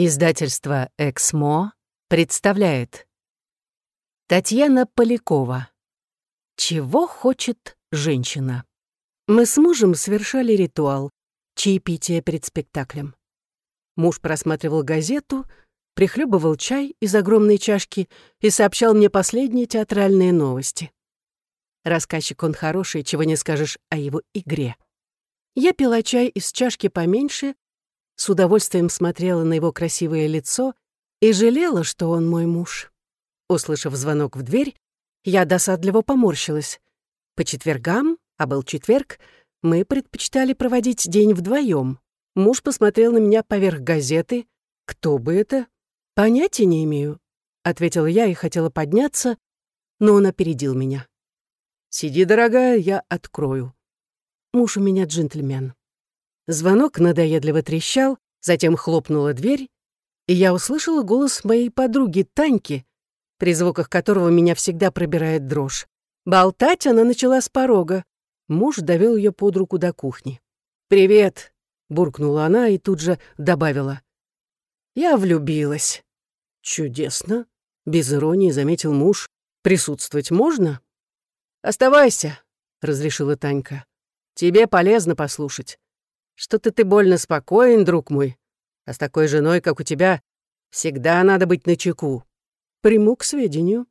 Издательство «Эксмо» представляет Татьяна Полякова «Чего хочет женщина?» Мы с мужем совершали ритуал чаепития перед спектаклем. Муж просматривал газету, прихлебывал чай из огромной чашки и сообщал мне последние театральные новости. Рассказчик он хороший, чего не скажешь о его игре. Я пила чай из чашки поменьше с удовольствием смотрела на его красивое лицо и жалела, что он мой муж. Услышав звонок в дверь, я досадливо поморщилась. По четвергам, а был четверг, мы предпочитали проводить день вдвоем. Муж посмотрел на меня поверх газеты. «Кто бы это?» «Понятия не имею», — ответила я и хотела подняться, но он опередил меня. «Сиди, дорогая, я открою». Муж у меня джентльмен. Звонок надоедливо трещал, затем хлопнула дверь, и я услышала голос моей подруги Таньки, при звуках которого меня всегда пробирает дрожь. Болтать она начала с порога. Муж довел ее под руку до кухни. «Привет!» — буркнула она и тут же добавила. «Я влюбилась». «Чудесно!» — без иронии заметил муж. «Присутствовать можно?» «Оставайся», — разрешила Танька. «Тебе полезно послушать. Что-то ты больно спокоен, друг мой. А с такой женой, как у тебя, всегда надо быть начеку. Приму к сведению.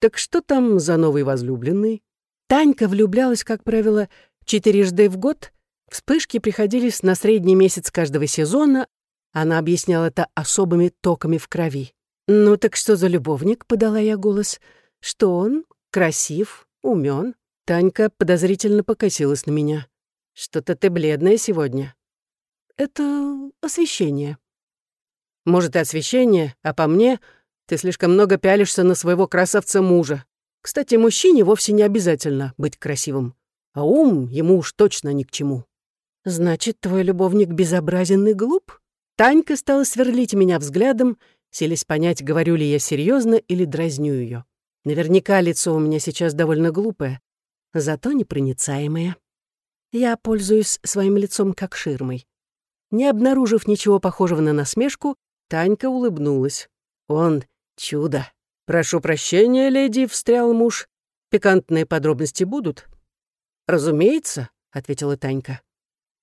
Так что там за новый возлюбленный? Танька влюблялась, как правило, четырежды в год. Вспышки приходились на средний месяц каждого сезона. Она объясняла это особыми токами в крови. «Ну так что за любовник?» — подала я голос. «Что он? Красив? умен?» Танька подозрительно покосилась на меня. Что-то ты бледная сегодня. Это освещение. Может, и освещение, а по мне ты слишком много пялишься на своего красавца-мужа. Кстати, мужчине вовсе не обязательно быть красивым, а ум ему уж точно ни к чему. Значит, твой любовник безобразен и глуп? Танька стала сверлить меня взглядом, селись понять, говорю ли я серьезно или дразню ее. Наверняка лицо у меня сейчас довольно глупое, зато непроницаемое. Я пользуюсь своим лицом как ширмой. Не обнаружив ничего похожего на насмешку, Танька улыбнулась. «Он — чудо!» «Прошу прощения, леди», — встрял муж. «Пикантные подробности будут?» «Разумеется», — ответила Танька.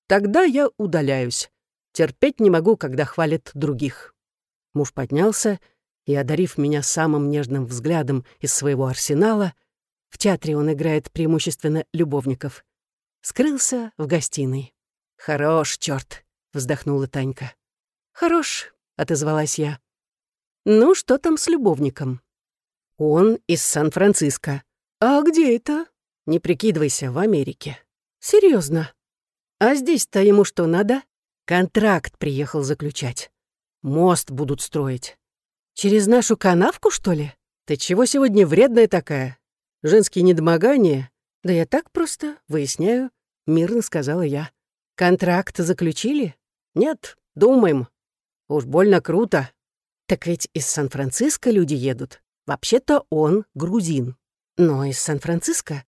«Тогда я удаляюсь. Терпеть не могу, когда хвалят других». Муж поднялся и, одарив меня самым нежным взглядом из своего арсенала, в театре он играет преимущественно любовников, скрылся в гостиной. «Хорош, черт! вздохнула Танька. «Хорош», — отозвалась я. «Ну, что там с любовником?» «Он из Сан-Франциско». «А где это?» «Не прикидывайся, в Америке». Серьезно? А здесь-то ему что надо?» «Контракт приехал заключать. Мост будут строить». «Через нашу канавку, что ли?» «Ты чего сегодня вредная такая? Женские недомогания «Да я так просто выясняю», — мирно сказала я. «Контракт заключили?» «Нет, думаем. Уж больно круто. Так ведь из Сан-Франциско люди едут. Вообще-то он грузин. Но из Сан-Франциско?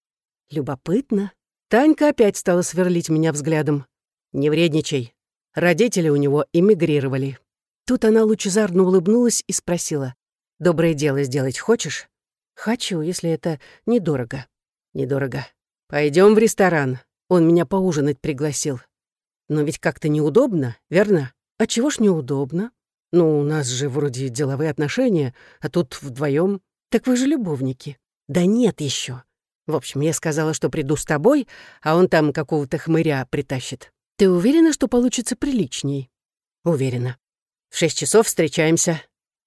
Любопытно. Танька опять стала сверлить меня взглядом. «Не вредничай. Родители у него эмигрировали». Тут она лучезарно улыбнулась и спросила. «Доброе дело сделать хочешь?» «Хочу, если это недорого». Недорого. Пойдем в ресторан. Он меня поужинать пригласил. Но ведь как-то неудобно, верно? А чего ж неудобно? Ну, у нас же вроде деловые отношения, а тут вдвоем. Так вы же любовники. Да нет еще. В общем, я сказала, что приду с тобой, а он там какого-то хмыря притащит. Ты уверена, что получится приличней? Уверена. В шесть часов встречаемся.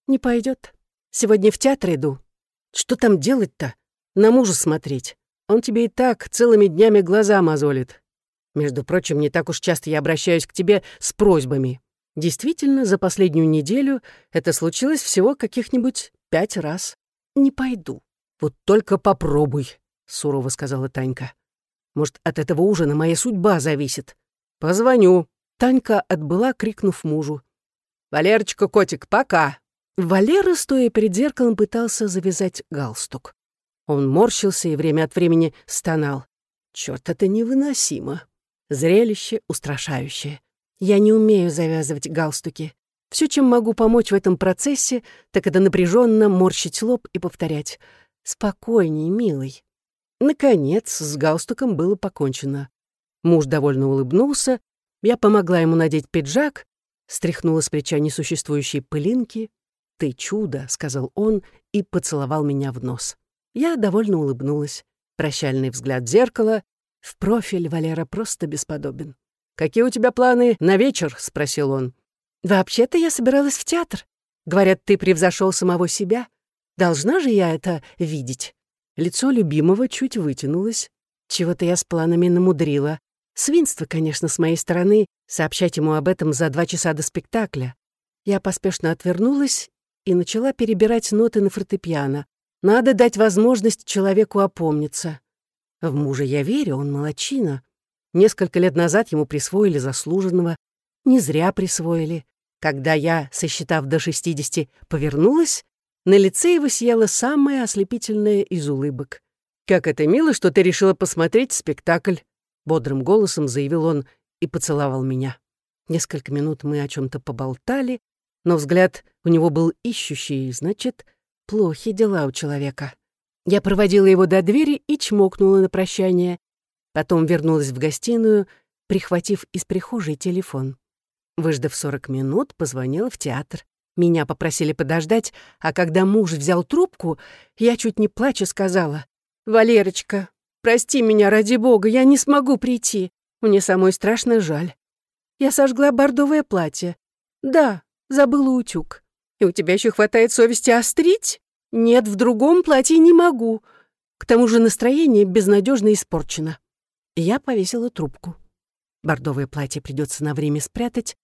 Не пойдет. Сегодня в театр иду. Что там делать-то? На мужа смотреть. Он тебе и так целыми днями глаза мозолит. Между прочим, не так уж часто я обращаюсь к тебе с просьбами. Действительно, за последнюю неделю это случилось всего каких-нибудь пять раз. Не пойду. Вот только попробуй, сурово сказала Танька. Может, от этого ужина моя судьба зависит. Позвоню. Танька отбыла, крикнув мужу. «Валерочка, котик, пока!» Валера, стоя перед зеркалом, пытался завязать галстук. Он морщился и время от времени стонал. Черт, это невыносимо. Зрелище устрашающее. Я не умею завязывать галстуки. Все, чем могу помочь в этом процессе, так это напряженно морщить лоб и повторять «Спокойней, милый». Наконец, с галстуком было покончено. Муж довольно улыбнулся, я помогла ему надеть пиджак, стряхнула с плеча несуществующие пылинки. «Ты чудо», — сказал он и поцеловал меня в нос. Я довольно улыбнулась. Прощальный взгляд в зеркало. В профиль Валера просто бесподобен. «Какие у тебя планы на вечер?» — спросил он. «Вообще-то я собиралась в театр. Говорят, ты превзошел самого себя. Должна же я это видеть?» Лицо любимого чуть вытянулось. Чего-то я с планами намудрила. Свинство, конечно, с моей стороны, сообщать ему об этом за два часа до спектакля. Я поспешно отвернулась и начала перебирать ноты на фортепиано. Надо дать возможность человеку опомниться. В мужа я верю, он молочина. Несколько лет назад ему присвоили заслуженного. Не зря присвоили. Когда я, сосчитав до 60, повернулась, на лице его сияла самая ослепительная из улыбок. «Как это мило, что ты решила посмотреть спектакль», — бодрым голосом заявил он и поцеловал меня. Несколько минут мы о чем то поболтали, но взгляд у него был ищущий, значит, плохи дела у человека. Я проводила его до двери и чмокнула на прощание. Потом вернулась в гостиную, прихватив из прихожей телефон. Выждав 40 минут, позвонила в театр. Меня попросили подождать, а когда муж взял трубку, я чуть не плача сказала, «Валерочка, прости меня ради бога, я не смогу прийти. Мне самой страшно жаль. Я сожгла бордовое платье. Да, забыла утюг. И у тебя еще хватает совести острить? Нет, в другом платье не могу. К тому же настроение безнадежно испорчено. Я повесила трубку. Бордовое платье придется на время спрятать.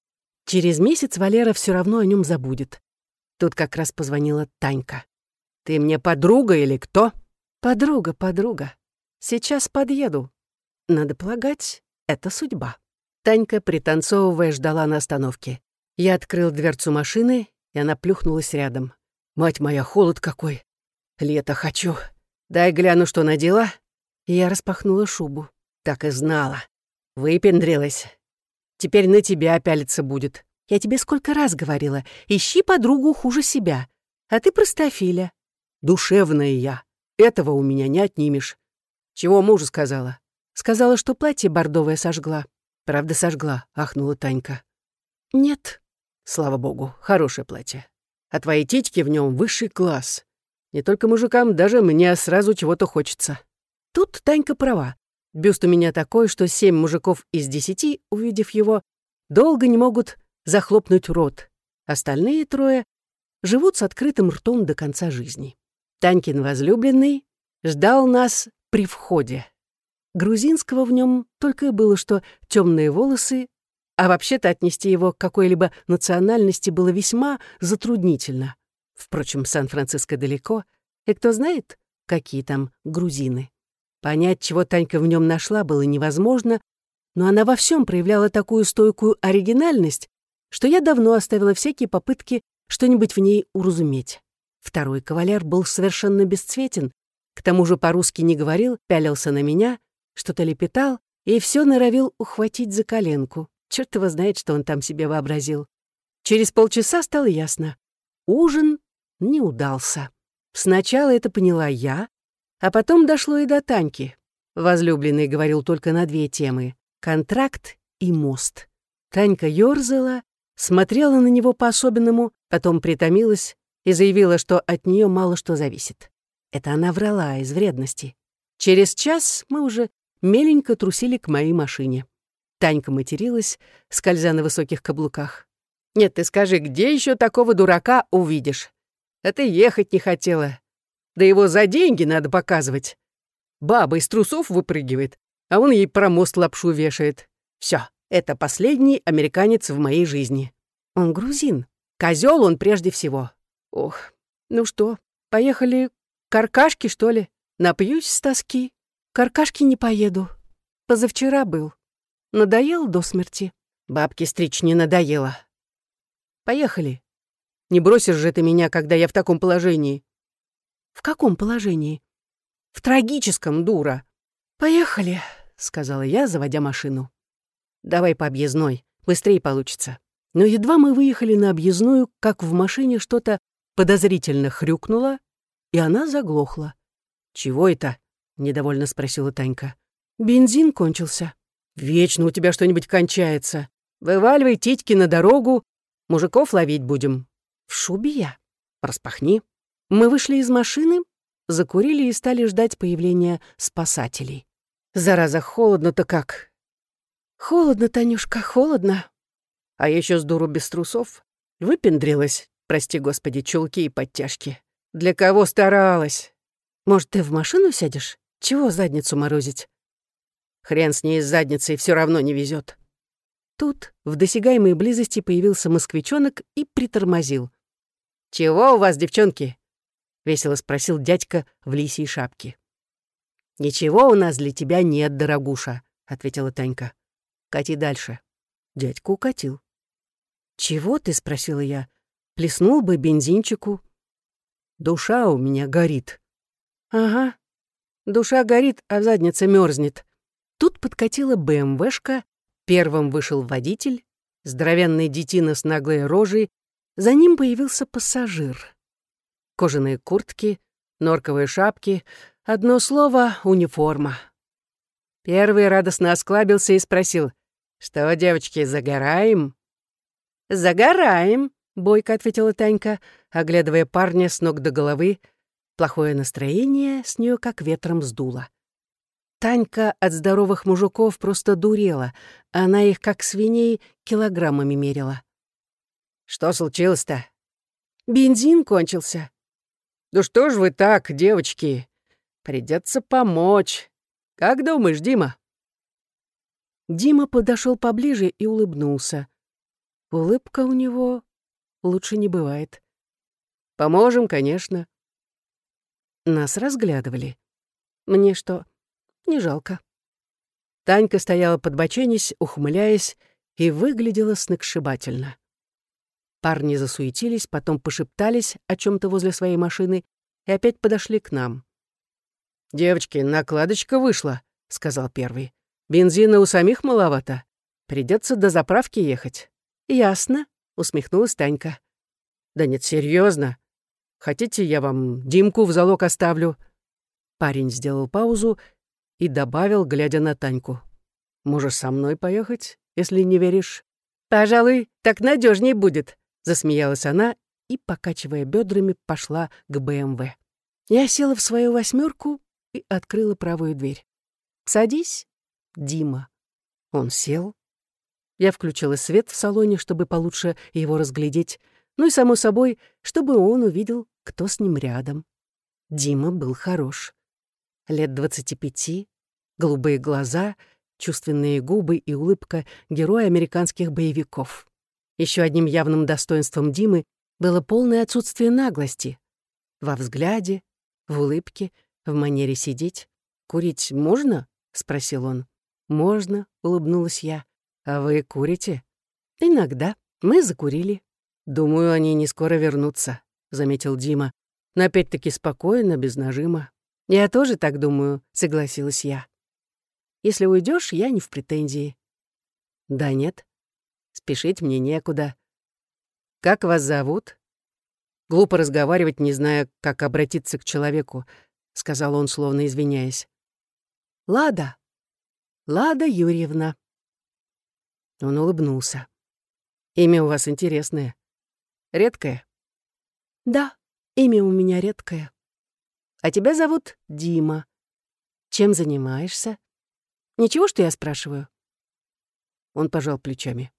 Через месяц Валера все равно о нем забудет. Тут как раз позвонила Танька. «Ты мне подруга или кто?» «Подруга, подруга. Сейчас подъеду. Надо полагать, это судьба». Танька, пританцовывая, ждала на остановке. Я открыл дверцу машины, и она плюхнулась рядом. Мать моя, холод какой! Лето хочу. Дай гляну, что надела. Я распахнула шубу. Так и знала. Выпендрилась. Теперь на тебя пялиться будет. Я тебе сколько раз говорила, ищи подругу хуже себя. А ты простофиля. Душевная я. Этого у меня не отнимешь. Чего мужу сказала? Сказала, что платье бордовое сожгла. Правда, сожгла, ахнула Танька. Нет. Слава богу, хорошее платье а твои титьки в нем высший класс. Не только мужикам, даже мне сразу чего-то хочется. Тут Танька права. Бюст у меня такой, что семь мужиков из десяти, увидев его, долго не могут захлопнуть рот. Остальные трое живут с открытым ртом до конца жизни. Танькин возлюбленный ждал нас при входе. Грузинского в нем только и было, что темные волосы, а вообще-то отнести его к какой-либо национальности было весьма затруднительно. Впрочем, Сан-Франциско далеко, и кто знает, какие там грузины. Понять, чего Танька в нем нашла, было невозможно, но она во всем проявляла такую стойкую оригинальность, что я давно оставила всякие попытки что-нибудь в ней уразуметь. Второй кавалер был совершенно бесцветен, к тому же по-русски не говорил, пялился на меня, что-то лепетал и все норовил ухватить за коленку. Черт его знает, что он там себе вообразил. Через полчаса стало ясно. Ужин не удался. Сначала это поняла я, а потом дошло и до Таньки. Возлюбленный говорил только на две темы — контракт и мост. Танька ёрзала, смотрела на него по-особенному, потом притомилась и заявила, что от нее мало что зависит. Это она врала из вредности. Через час мы уже меленько трусили к моей машине. Танька материлась, скользя на высоких каблуках. «Нет, ты скажи, где еще такого дурака увидишь? А ты ехать не хотела. Да его за деньги надо показывать. Баба из трусов выпрыгивает, а он ей про мост лапшу вешает. Все, это последний американец в моей жизни. Он грузин. Козел он прежде всего. Ох, ну что, поехали каркашки, что ли? Напьюсь с тоски. Каркашки не поеду. Позавчера был. Надоел до смерти? Бабке стричь не надоело. Поехали. Не бросишь же ты меня, когда я в таком положении. В каком положении? В трагическом, дура. Поехали, сказала я, заводя машину. Давай по объездной, быстрее получится. Но едва мы выехали на объездную, как в машине что-то подозрительно хрюкнуло, и она заглохла. «Чего это?» — недовольно спросила Танька. «Бензин кончился». «Вечно у тебя что-нибудь кончается. Вываливай титьки на дорогу, мужиков ловить будем». «В шубе я. Распахни». Мы вышли из машины, закурили и стали ждать появления спасателей. Зараза, холодно-то как. Холодно, Танюшка, холодно. А я еще с дуру без трусов. Выпендрилась, прости господи, чулки и подтяжки. Для кого старалась? Может, ты в машину сядешь? Чего задницу морозить? Хрен с ней с задницей, все равно не везет. Тут в досягаемой близости появился москвичонок и притормозил. «Чего у вас, девчонки?» — весело спросил дядька в лисьей шапке. «Ничего у нас для тебя нет, дорогуша», — ответила Танька. «Кати дальше». Дядька укатил. «Чего ты?» — спросила я. «Плеснул бы бензинчику». «Душа у меня горит». «Ага. Душа горит, а задница мерзнет». Тут подкатила БМВшка, первым вышел водитель, здоровенный детина с наглой рожей, за ним появился пассажир кожаные куртки, норковые шапки, одно слово — униформа. Первый радостно осклабился и спросил, «Что, девочки, загораем?» «Загораем», — бойко ответила Танька, оглядывая парня с ног до головы. Плохое настроение с нее как ветром сдуло. Танька от здоровых мужиков просто дурела, она их, как свиней, килограммами мерила. «Что случилось-то?» «Бензин кончился», «Ну что ж вы так, девочки? Придется помочь. Как думаешь, Дима?» Дима подошел поближе и улыбнулся. Улыбка у него лучше не бывает. «Поможем, конечно». Нас разглядывали. Мне что, не жалко. Танька стояла под боченись, ухмыляясь, и выглядела сногсшибательно. Парни засуетились, потом пошептались о чем то возле своей машины и опять подошли к нам. «Девочки, накладочка вышла», — сказал первый. «Бензина у самих маловато. Придется до заправки ехать». «Ясно», — усмехнулась Танька. «Да нет, серьезно. Хотите, я вам Димку в залог оставлю?» Парень сделал паузу и добавил, глядя на Таньку. «Можешь со мной поехать, если не веришь?» «Пожалуй, так надежней будет», Засмеялась она и, покачивая бедрами, пошла к БМВ. Я села в свою восьмерку и открыла правую дверь. «Садись, Дима». Он сел. Я включила свет в салоне, чтобы получше его разглядеть, ну и, само собой, чтобы он увидел, кто с ним рядом. Дима был хорош. Лет двадцати пяти, голубые глаза, чувственные губы и улыбка героя американских боевиков. Еще одним явным достоинством Димы было полное отсутствие наглости. Во взгляде, в улыбке, в манере сидеть. «Курить можно?» — спросил он. «Можно», — улыбнулась я. «А вы курите?» «Иногда. Мы закурили». «Думаю, они не скоро вернутся», — заметил Дима. «Но опять-таки спокойно, без нажима». «Я тоже так думаю», — согласилась я. «Если уйдешь, я не в претензии». «Да нет», Спешить мне некуда. Как вас зовут? Глупо разговаривать, не зная, как обратиться к человеку, сказал он, словно извиняясь. Лада. Лада Юрьевна. Он улыбнулся. Имя у вас интересное. Редкое? Да, имя у меня редкое. А тебя зовут Дима. Чем занимаешься? Ничего, что я спрашиваю? Он пожал плечами.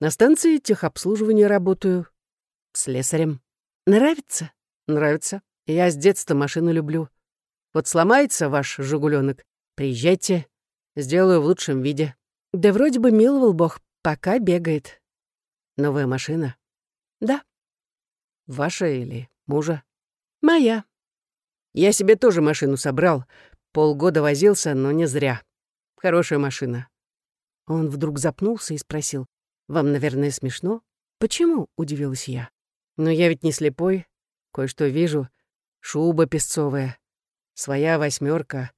На станции техобслуживания работаю. Слесарем. Нравится? Нравится. Я с детства машину люблю. Вот сломается ваш «Жигуленок», приезжайте, сделаю в лучшем виде. Да вроде бы миловал Бог, пока бегает. Новая машина? Да. Ваша или мужа? Моя. Я себе тоже машину собрал. Полгода возился, но не зря. Хорошая машина. Он вдруг запнулся и спросил. Вам, наверное, смешно? Почему? удивилась я. Но я ведь не слепой. Кое-что вижу. Шуба песцовая. Своя восьмерка.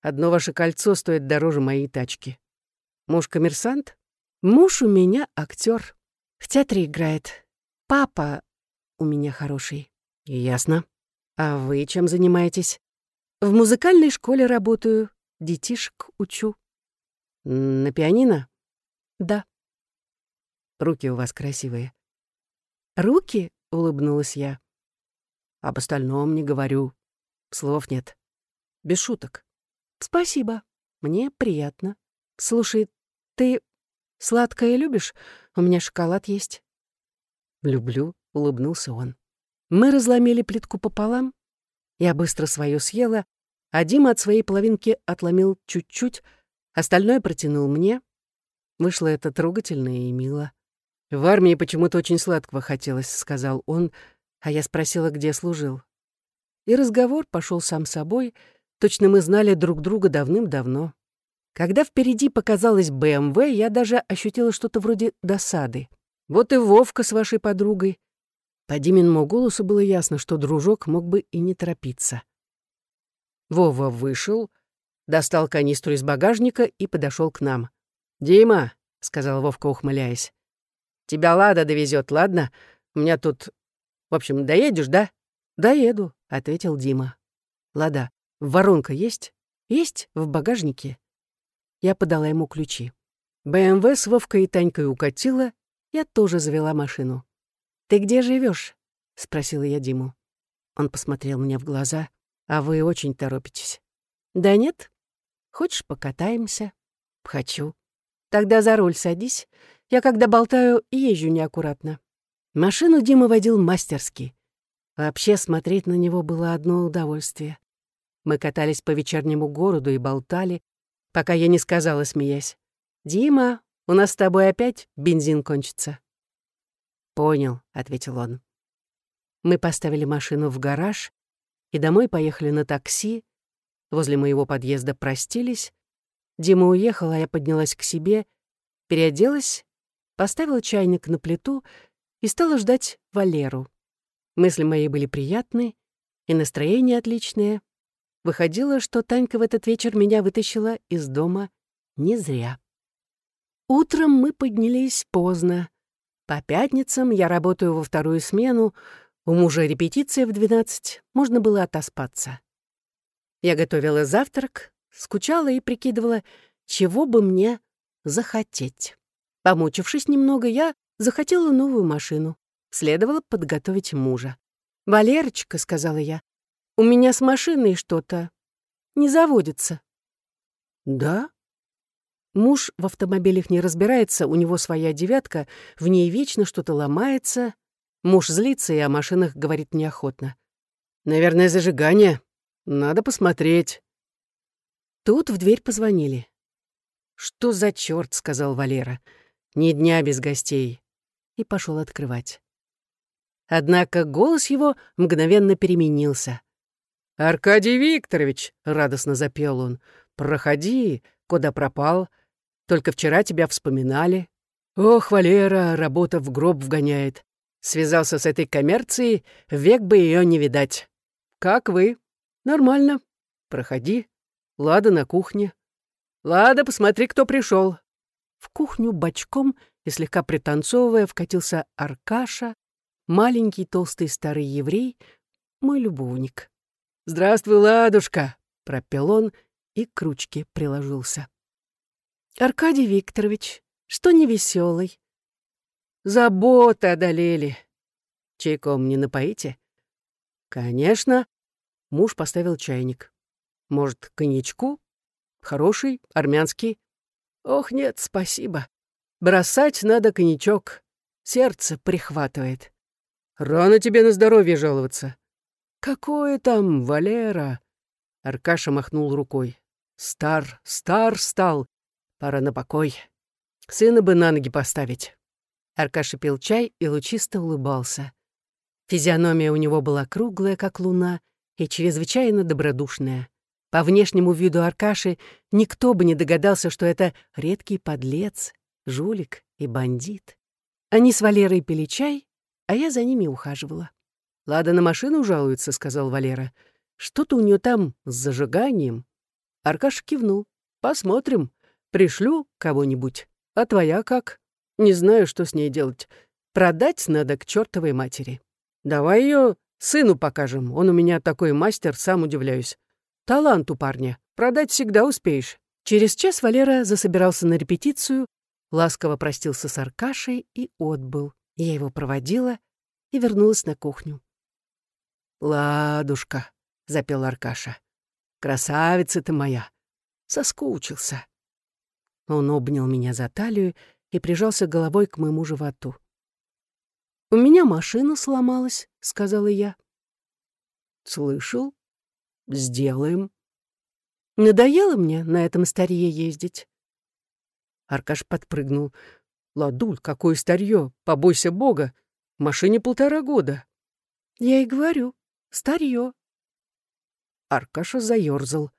Одно ваше кольцо стоит дороже моей тачки. Муж коммерсант? Муж у меня актер. В театре играет. Папа у меня хороший. Ясно. А вы чем занимаетесь? В музыкальной школе работаю, детишек учу. На пианино? Да. Руки у вас красивые. Руки? Улыбнулась я. Об остальном не говорю. Слов нет. Без шуток. Спасибо. Мне приятно. Слушай, ты сладкое любишь? У меня шоколад есть. Люблю, улыбнулся он. Мы разломили плитку пополам. Я быстро свою съела, а Дима от своей половинки отломил чуть-чуть, остальное протянул мне. Вышло это трогательно и мило. «В армии почему-то очень сладкого хотелось», — сказал он, а я спросила, где служил. И разговор пошел сам собой, точно мы знали друг друга давным-давно. Когда впереди показалась БМВ, я даже ощутила что-то вроде досады. Вот и Вовка с вашей подругой. По Диминому голосу было ясно, что дружок мог бы и не торопиться. Вова вышел, достал канистру из багажника и подошел к нам. «Дима», — сказал Вовка, ухмыляясь, — «тебя Лада довезет, ладно? У меня тут... В общем, доедешь, да?» «Доеду», — ответил Дима. «Лада, воронка есть?» «Есть, в багажнике». Я подала ему ключи. БМВ с Вовкой и Танькой укатила, я тоже завела машину. «Ты где живешь? спросила я Диму. Он посмотрел мне в глаза. «А вы очень торопитесь». «Да нет. Хочешь, покатаемся?» «Хочу». «Тогда за руль садись. Я, когда болтаю, езжу неаккуратно». Машину Дима водил мастерски. Вообще смотреть на него было одно удовольствие. Мы катались по вечернему городу и болтали, пока я не сказала, смеясь. «Дима, у нас с тобой опять бензин кончится». «Понял», — ответил он. Мы поставили машину в гараж и домой поехали на такси. Возле моего подъезда простились. Дима уехал, а я поднялась к себе, переоделась, поставила чайник на плиту и стала ждать Валеру. Мысли мои были приятны, и настроение отличное. Выходило, что Танька в этот вечер меня вытащила из дома не зря. Утром мы поднялись поздно. По пятницам я работаю во вторую смену, у мужа репетиция в двенадцать, можно было отоспаться. Я готовила завтрак, скучала и прикидывала, чего бы мне захотеть. Помучившись немного, я захотела новую машину. Следовало подготовить мужа. «Валерочка», — сказала я, — «у меня с машиной что-то не заводится». «Да?» Муж в автомобилях не разбирается, у него своя девятка, в ней вечно что-то ломается. Муж злится и о машинах говорит неохотно. «Наверное, зажигание. Надо посмотреть». Тут в дверь позвонили. «Что за черт?» — сказал Валера. «Ни дня без гостей». И пошел открывать. Однако голос его мгновенно переменился. «Аркадий Викторович!» — радостно запел он. «Проходи, куда пропал. Только вчера тебя вспоминали. Ох, Валера, работа в гроб вгоняет. Связался с этой коммерцией, век бы ее не видать. Как вы? Нормально. Проходи. Лада на кухне. Лада, посмотри, кто пришел. В кухню бочком и слегка пританцовывая вкатился Аркаша, маленький толстый старый еврей, мой любовник. «Здравствуй, ладушка!» — пропел он и к ручке приложился. Аркадий Викторович, что невеселый. Заботы одолели. Чайком не напоите? Конечно. Муж поставил чайник. Может, коньячку? Хороший, армянский. Ох, нет, спасибо. Бросать надо коньячок. Сердце прихватывает. Рано тебе на здоровье жаловаться. Какое там, Валера? Аркаша махнул рукой. Стар, стар стал. Пора на покой. Сына бы на ноги поставить. Аркаша пил чай и лучисто улыбался. Физиономия у него была круглая, как луна, и чрезвычайно добродушная. По внешнему виду Аркаши никто бы не догадался, что это редкий подлец, жулик и бандит. Они с Валерой пили чай, а я за ними ухаживала. «Лада на машину жалуется», — сказал Валера. «Что-то у нее там с зажиганием». Аркаша кивнул. «Посмотрим. Пришлю кого-нибудь. А твоя как? Не знаю, что с ней делать. Продать надо к чертовой матери. Давай ее сыну покажем, он у меня такой мастер, сам удивляюсь. Талант у парня, продать всегда успеешь. Через час Валера засобирался на репетицию, ласково простился с Аркашей и отбыл. Я его проводила и вернулась на кухню. «Ладушка», — запел Аркаша, — «красавица ты моя!» Соскучился. Он обнял меня за талию и прижался головой к моему животу. «У меня машина сломалась», — сказала я. «Слышал? Сделаем». Надоело мне на этом старье ездить. Аркаш подпрыгнул. «Ладуль, какое старье! Побойся Бога! Машине полтора года!» «Я и говорю, старье!» Аркаша заёрзал.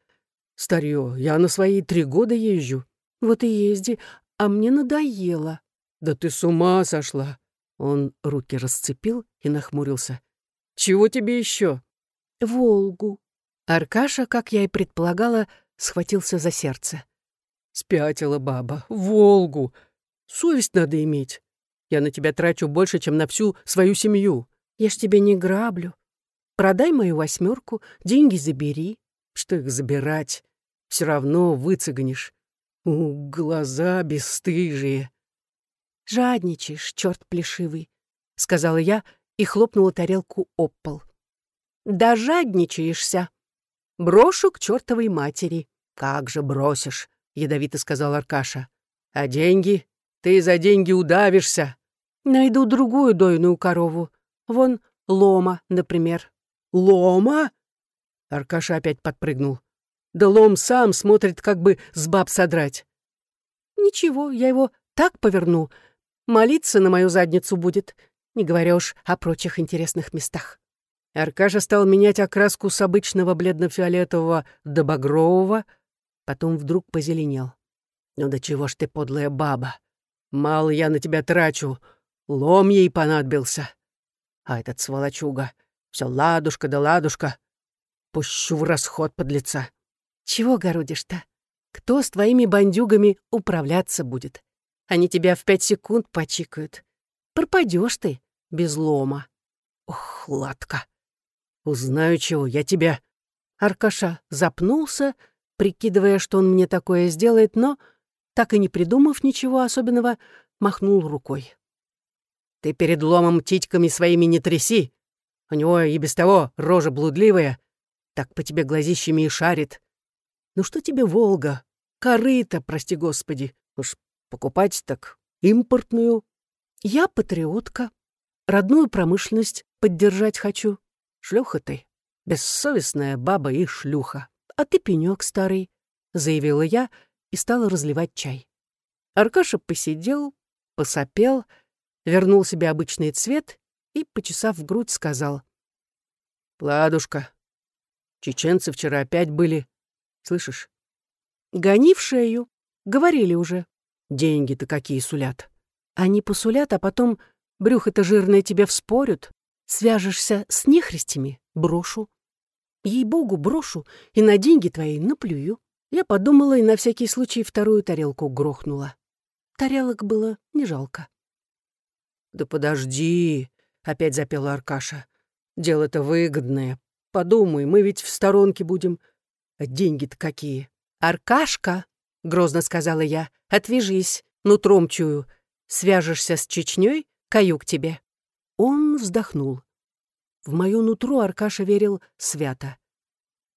«Старье, я на свои три года езжу». «Вот и езди, а мне надоело». «Да ты с ума сошла!» Он руки расцепил и нахмурился. «Чего тебе еще?» «Волгу». Аркаша, как я и предполагала, схватился за сердце. «Спятила баба. Волгу. Совесть надо иметь. Я на тебя трачу больше, чем на всю свою семью. Я ж тебя не граблю. Продай мою восьмерку, деньги забери. Что их забирать? Все равно выцегнешь. У, глаза бесстыжие. «Жадничаешь, черт плешивый», — сказала я и хлопнула тарелку об пол. «Да жадничаешься. Брошу к чертовой матери». «Как же бросишь?» — ядовито сказал Аркаша. «А деньги? Ты за деньги удавишься». «Найду другую дойную корову. Вон лома, например». «Лома?» Аркаша опять подпрыгнул. «Да лом сам смотрит, как бы с баб содрать». «Ничего, я его так поверну, Молиться на мою задницу будет, не говоря уж о прочих интересных местах. Аркаша стал менять окраску с обычного бледно-фиолетового до багрового, потом вдруг позеленел. «Ну да чего ж ты, подлая баба? Мало я на тебя трачу, лом ей понадобился. А этот сволочуга, все ладушка да ладушка, пущу в расход под лица. Чего городишь-то? Кто с твоими бандюгами управляться будет? Они тебя в пять секунд почикают. Пропадешь ты без лома. Ох, ладка. Узнаю чего, я тебя... Аркаша запнулся, прикидывая, что он мне такое сделает, но, так и не придумав ничего особенного, махнул рукой. «Ты перед ломом титьками своими не тряси. У него и без того рожа блудливая, так по тебе глазищами и шарит. Ну что тебе Волга? Корыто, прости господи. Уж Покупать так импортную. Я патриотка. Родную промышленность поддержать хочу. Шлюха ты. Бессовестная баба и шлюха. А ты пенек старый, — заявила я и стала разливать чай. Аркаша посидел, посопел, вернул себе обычный цвет и, почесав грудь, сказал. «Ладушка, чеченцы вчера опять были. Слышишь?» «Гони в шею. Говорили уже. Деньги-то какие сулят. Они посулят, а потом брюхо-то жирное тебе вспорют. Свяжешься с нехристями — брошу. Ей-богу, брошу и на деньги твои наплюю. Я подумала и на всякий случай вторую тарелку грохнула. Тарелок было не жалко. «Да подожди», — опять запела Аркаша. «Дело-то выгодное. Подумай, мы ведь в сторонке будем. Деньги-то какие?» «Аркашка!» — грозно сказала я. «Отвяжись, нутром чую. Свяжешься с Чечнёй, каюк тебе». Он вздохнул. В мою нутру Аркаша верил свято.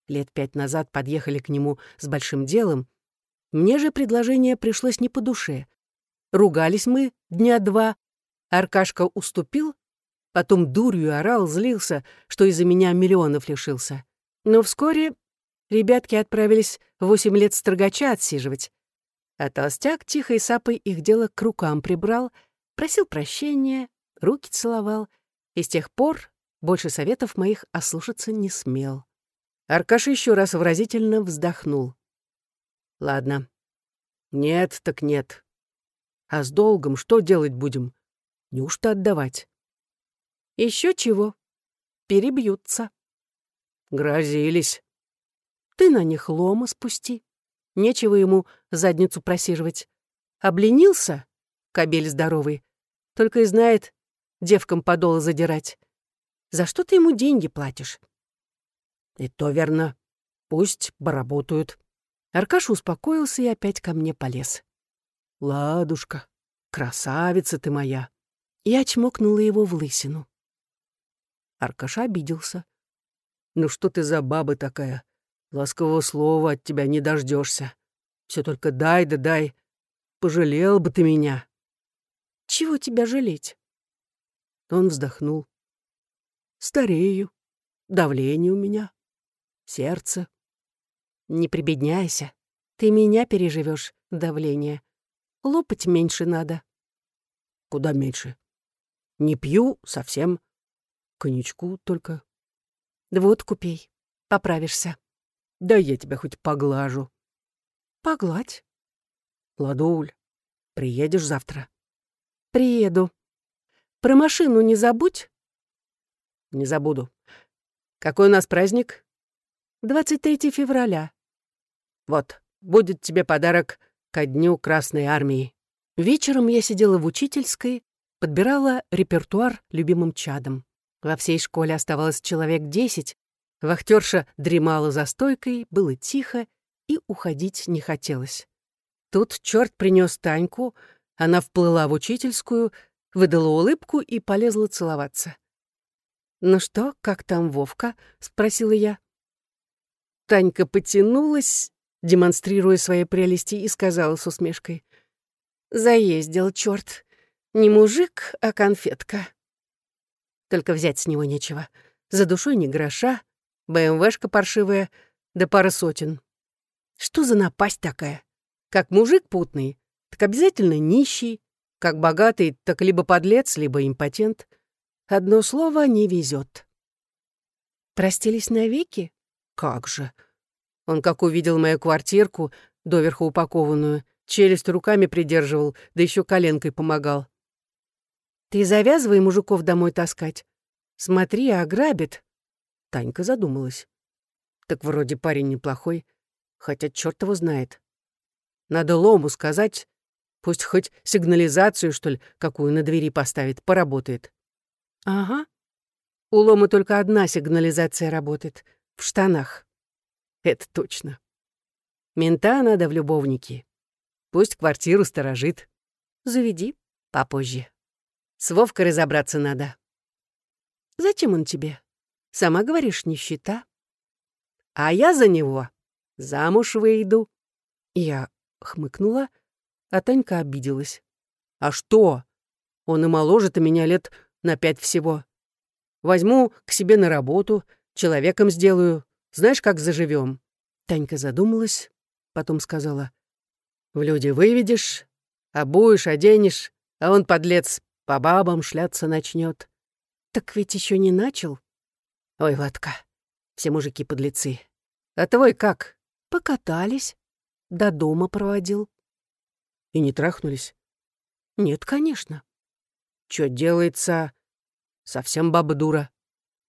Лет пять назад подъехали к нему с большим делом. Мне же предложение пришлось не по душе. Ругались мы дня два. Аркашка уступил, потом дурью орал, злился, что из-за меня миллионов лишился. Но вскоре ребятки отправились восемь лет строгача отсиживать. А толстяк тихой сапой их дело к рукам прибрал, просил прощения, руки целовал, и с тех пор больше советов моих ослушаться не смел. Аркаша еще раз выразительно вздохнул. «Ладно. Нет так нет. А с долгом что делать будем? Неужто отдавать?» Еще чего. Перебьются». «Грозились. Ты на них лома спусти. Нечего ему задницу просиживать. Обленился, кобель здоровый, только и знает девкам подолы задирать. За что ты ему деньги платишь? И то верно. Пусть поработают. Аркаша успокоился и опять ко мне полез. Ладушка, красавица ты моя. Я чмокнула его в лысину. Аркаша обиделся. Ну что ты за баба такая? Ласкового слова от тебя не дождешься. Все только дай да дай. Пожалел бы ты меня. Чего тебя жалеть? Он вздохнул. Старею. Давление у меня. Сердце. Не прибедняйся. Ты меня переживешь, давление. Лопать меньше надо. Куда меньше? Не пью совсем. Коньячку только. Водку пей. Поправишься. Да я тебя хоть поглажу. Погладь. Ладуль, приедешь завтра? Приеду. Про машину не забудь. Не забуду. Какой у нас праздник? 23 февраля. Вот, будет тебе подарок ко Дню Красной Армии. Вечером я сидела в учительской, подбирала репертуар любимым чадом. Во всей школе оставалось человек десять, вахтерша дремала за стойкой, было тихо, и уходить не хотелось. Тут черт принес Таньку, она вплыла в учительскую, выдала улыбку и полезла целоваться. «Ну что, как там Вовка?» — спросила я. Танька потянулась, демонстрируя свои прелести, и сказала с усмешкой. «Заездил, черт. Не мужик, а конфетка. Только взять с него нечего. За душой ни гроша, БМВшка паршивая, да пара сотен. Что за напасть такая? Как мужик путный, так обязательно нищий, как богатый, так либо подлец, либо импотент. Одно слово не везет. Простились навеки? Как же. Он как увидел мою квартирку, доверху упакованную, челюсть руками придерживал, да еще коленкой помогал. Ты завязывай мужиков домой таскать. Смотри, ограбит. Танька задумалась. Так вроде парень неплохой, хотя черт его знает. Надо Лому сказать, пусть хоть сигнализацию, что ли, какую на двери поставит, поработает. Ага. У Ломы только одна сигнализация работает — в штанах. Это точно. Мента надо в любовники. Пусть квартиру сторожит. Заведи попозже. С Вовкой разобраться надо. Зачем он тебе? Сама говоришь, нищета. А я за него замуж выйду. Я хмыкнула, а Танька обиделась. А что? Он и моложе-то меня лет на пять всего. Возьму к себе на работу, человеком сделаю. Знаешь, как заживем? Танька задумалась, потом сказала. В люди выведешь, обуешь, оденешь, а он, подлец, по бабам шляться начнет. Так ведь еще не начал. Ой, Ватка, все мужики подлецы. А твой как? Покатались. До дома проводил. И не трахнулись? Нет, конечно. Чё делается? Совсем баба дура.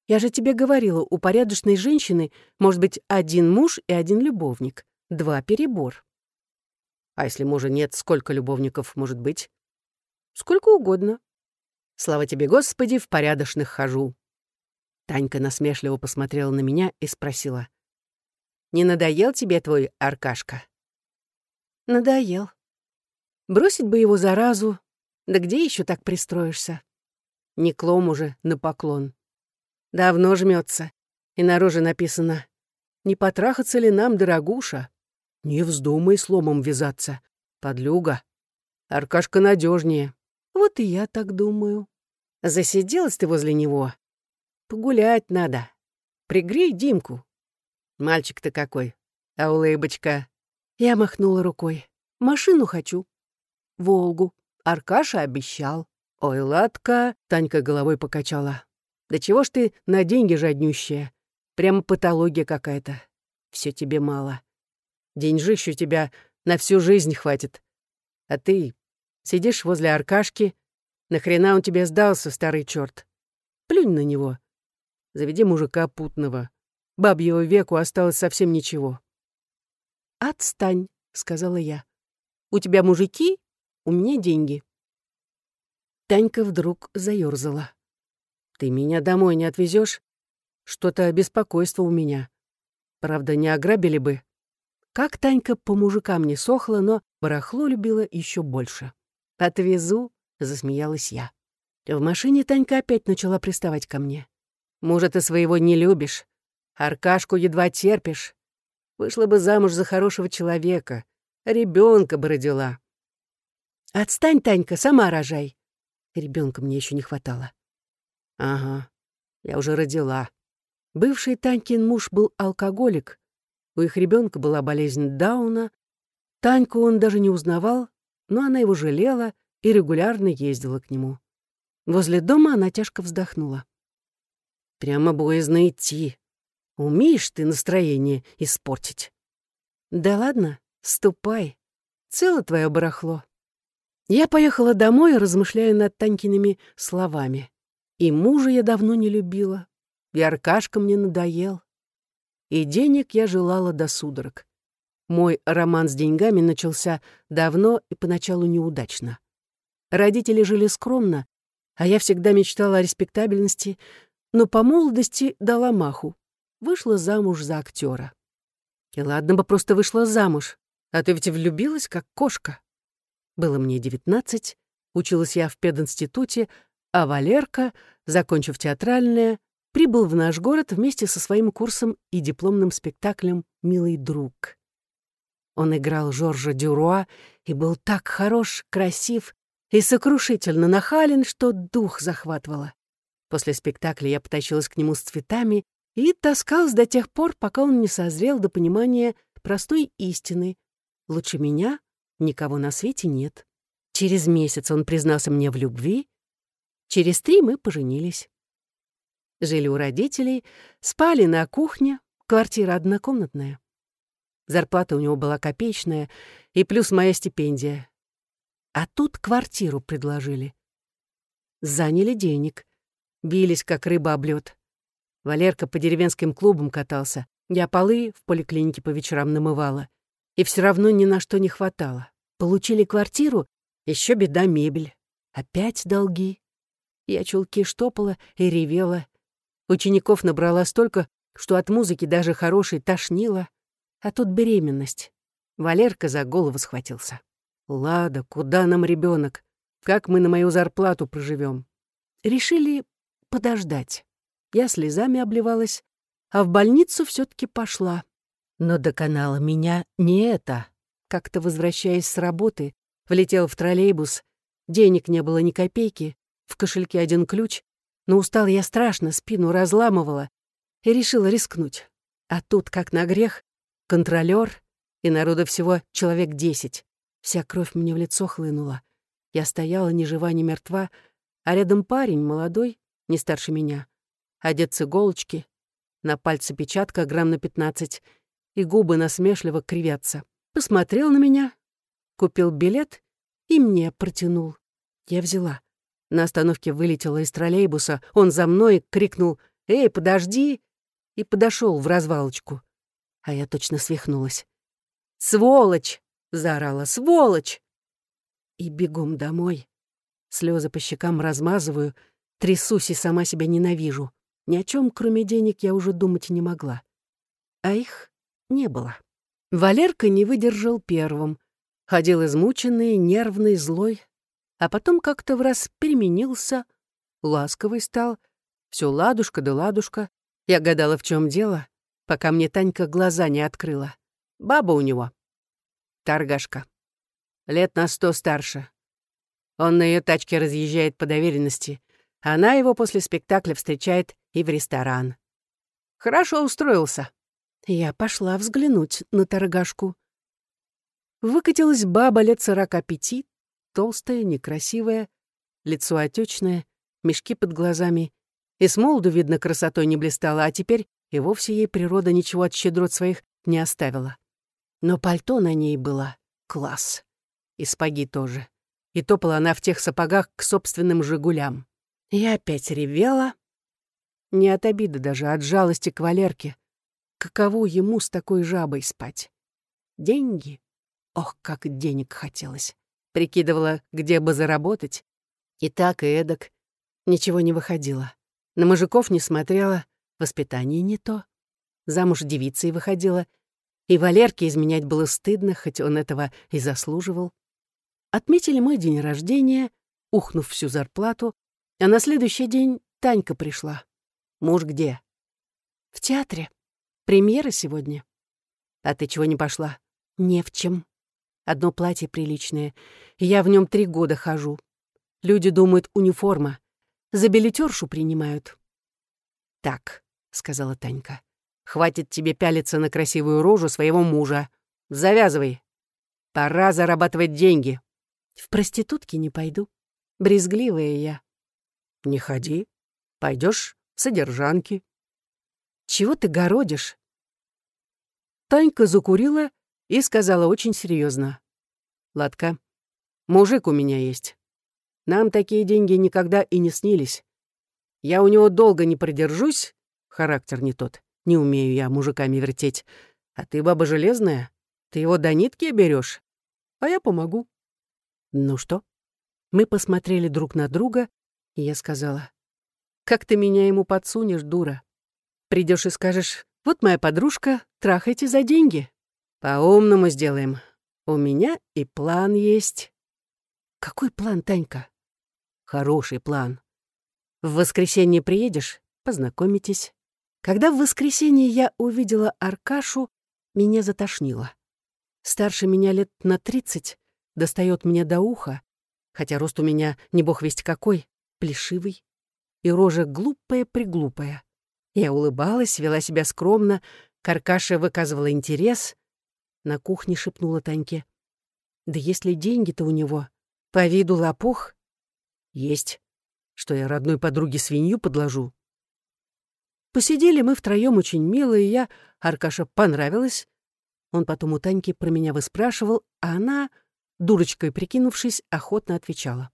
Я же тебе говорила, у порядочной женщины может быть один муж и один любовник. Два перебор. А если мужа нет, сколько любовников может быть? Сколько угодно. Слава тебе, Господи, в порядочных хожу. Танька насмешливо посмотрела на меня и спросила. «Не надоел тебе твой Аркашка?» «Надоел. Бросить бы его заразу. Да где еще так пристроишься? Не клом уже на поклон. Давно жмется, и на роже написано «Не потрахаться ли нам, дорогуша?» Не вздумай с ломом вязаться. Подлюга. Аркашка надежнее. Вот и я так думаю. Засиделась ты возле него. Погулять надо. Пригрей Димку. Мальчик-то какой. А улыбочка. Я махнула рукой. Машину хочу. Волгу. Аркаша обещал. Ой, Ладка, Танька головой покачала. Да чего ж ты на деньги жаднющая? Прямо патология какая-то. Все тебе мало. Деньжищ у тебя на всю жизнь хватит. А ты сидишь возле Аркашки. Нахрена он тебе сдался, старый черт? Плюнь на него. Заведи мужика путного. Бабьего веку осталось совсем ничего. «Отстань», — сказала я. «У тебя мужики, у меня деньги». Танька вдруг заёрзала. «Ты меня домой не отвезешь? Что-то беспокойство у меня. Правда, не ограбили бы». Как Танька по мужикам не сохла, но барахло любила еще больше. «Отвезу», — засмеялась я. В машине Танька опять начала приставать ко мне. «Мужа ты своего не любишь. Аркашку едва терпишь. Вышла бы замуж за хорошего человека. Ребенка бы родила». «Отстань, Танька, сама рожай». Ребенка мне еще не хватало. «Ага, я уже родила». Бывший Танькин муж был алкоголик. У их ребенка была болезнь Дауна. Таньку он даже не узнавал, но она его жалела и регулярно ездила к нему. Возле дома она тяжко вздохнула. «Прямо боязно идти. Умеешь ты настроение испортить?» «Да ладно, ступай. Цело твое барахло». Я поехала домой, размышляя над Танькиными словами. И мужа я давно не любила, и Аркашка мне надоел. И денег я желала до судорог. Мой роман с деньгами начался давно и поначалу неудачно. Родители жили скромно, а я всегда мечтала о респектабельности, но по молодости дала маху. Вышла замуж за актера. И ладно бы просто вышла замуж, а ты ведь влюбилась, как кошка. Было мне девятнадцать, училась я в пединституте, а Валерка, закончив театральное, прибыл в наш город вместе со своим курсом и дипломным спектаклем «Милый друг». Он играл Жоржа Дюруа и был так хорош, красив и сокрушительно нахален, что дух захватывало. После спектакля я потащилась к нему с цветами и таскалась до тех пор, пока он не созрел до понимания простой истины. Лучше меня никого на свете нет. Через месяц он признался мне в любви. Через три мы поженились. Жили у родителей, спали на кухне, квартира однокомнатная. Зарплата у него была копеечная, и плюс моя стипендия. А тут квартиру предложили. Заняли денег. Бились, как рыба об лёд. Валерка по деревенским клубам катался. Я полы в поликлинике по вечерам намывала. И все равно ни на что не хватало. Получили квартиру, еще беда мебель. Опять долги. Я чулки штопала и ревела. Учеников набрала столько, что от музыки даже хорошей тошнило. А тут беременность. Валерка за голову схватился. «Лада, куда нам ребенок? Как мы на мою зарплату проживем? Решили подождать. Я слезами обливалась, а в больницу все таки пошла. Но доконало меня не это. Как-то возвращаясь с работы, влетел в троллейбус, денег не было ни копейки, в кошельке один ключ, но устал я страшно, спину разламывала и решила рискнуть. А тут, как на грех, контролер и народа всего человек десять. Вся кровь мне в лицо хлынула. Я стояла ни жива, ни мертва, а рядом парень, молодой, не старше меня, одет с иголочки, на пальце печатка грамм на пятнадцать, и губы насмешливо кривятся. Посмотрел на меня, купил билет и мне протянул. Я взяла. На остановке вылетела из троллейбуса, он за мной крикнул «Эй, подожди!» и подошел в развалочку а я точно свихнулась. «Сволочь!» — заорала. «Сволочь!» И бегом домой. Слезы по щекам размазываю, трясусь и сама себя ненавижу. Ни о чем, кроме денег, я уже думать не могла. А их не было. Валерка не выдержал первым. Ходил измученный, нервный, злой. А потом как-то в раз переменился, ласковый стал. Все ладушка да ладушка. Я гадала, в чем дело пока мне Танька глаза не открыла. Баба у него. Торгашка. Лет на сто старше. Он на ее тачке разъезжает по доверенности. Она его после спектакля встречает и в ресторан. Хорошо устроился. Я пошла взглянуть на торгашку. Выкатилась баба лет сорока пяти, толстая, некрасивая, лицо отечное, мешки под глазами. И с молоду, видно, красотой не блистала, а теперь и вовсе ей природа ничего от щедрот своих не оставила. Но пальто на ней было класс. И спаги тоже. И топала она в тех сапогах к собственным «Жигулям». Я опять ревела. Не от обиды даже, а от жалости к Валерке. Каково ему с такой жабой спать? Деньги? Ох, как денег хотелось. Прикидывала, где бы заработать. И так, и эдак. Ничего не выходило. На мужиков не смотрела, воспитание не то. Замуж девицей выходила. И Валерке изменять было стыдно, хоть он этого и заслуживал. Отметили мой день рождения, ухнув всю зарплату, а на следующий день Танька пришла. Муж где? В театре. Премьера сегодня. А ты чего не пошла? Не в чем. Одно платье приличное. Я в нем три года хожу. Люди думают, униформа. За билетершу принимают. «Так», — сказала Танька, — «хватит тебе пялиться на красивую рожу своего мужа. Завязывай. Пора зарабатывать деньги». «В проститутки не пойду. Брезгливая я». «Не ходи. Пойдешь содержанки». «Чего ты городишь?» Танька закурила и сказала очень серьезно: «Ладка, мужик у меня есть. Нам такие деньги никогда и не снились. Я у него долго не продержусь, характер не тот, не умею я мужиками вертеть. А ты баба железная, ты его до нитки берешь, а я помогу». «Ну что?» Мы посмотрели друг на друга, и я сказала, «Как ты меня ему подсунешь, дура? Придешь и скажешь, вот моя подружка, трахайте за деньги». По-умному сделаем. У меня и план есть. Какой план, Танька? Хороший план. В воскресенье приедешь, познакомитесь. Когда в воскресенье я увидела Аркашу, меня затошнило. Старше меня лет на тридцать, достает мне до уха, хотя рост у меня не бог весть какой, плешивый, и рожа глупая-приглупая. Я улыбалась, вела себя скромно, Каркаша выказывала интерес, на кухне шепнула Таньке. «Да если деньги-то у него? По виду лопух?» «Есть. Что я родной подруге свинью подложу?» Посидели мы втроем очень мило, и я, Аркаша, понравилась. Он потом у Таньки про меня выспрашивал, а она, дурочкой прикинувшись, охотно отвечала.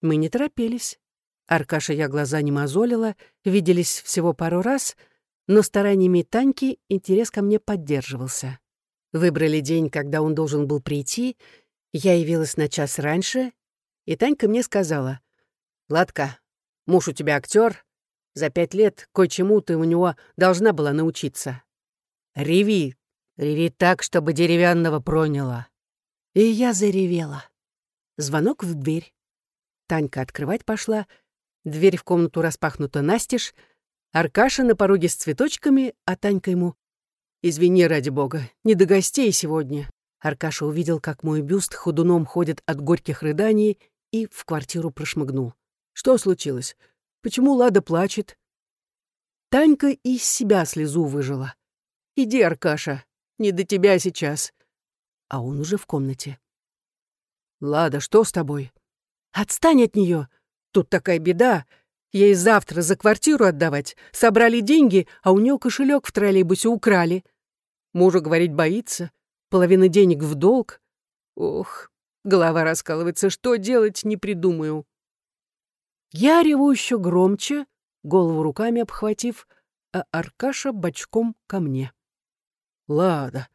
Мы не торопились. Аркаша я глаза не мозолила, виделись всего пару раз, но стараниями Таньки интерес ко мне поддерживался. Выбрали день, когда он должен был прийти. Я явилась на час раньше, и Танька мне сказала, «Ладка, муж у тебя актер. За пять лет кое-чему ты у него должна была научиться. Реви, реви так, чтобы деревянного проняло». И я заревела. Звонок в дверь. Танька открывать пошла. Дверь в комнату распахнута настежь. Аркаша на пороге с цветочками, а Танька ему «Извини, ради бога, не до гостей сегодня». Аркаша увидел, как мой бюст ходуном ходит от горьких рыданий и в квартиру прошмыгнул. «Что случилось? Почему Лада плачет?» Танька из себя слезу выжила. «Иди, Аркаша, не до тебя сейчас». А он уже в комнате. «Лада, что с тобой?» «Отстань от нее. Тут такая беда. Ей завтра за квартиру отдавать. Собрали деньги, а у нее кошелек в троллейбусе украли. Мужу говорить боится. Половина денег в долг. Ох, голова раскалывается. Что делать, не придумаю. Я реву еще громче, голову руками обхватив, а Аркаша бочком ко мне. «Лада,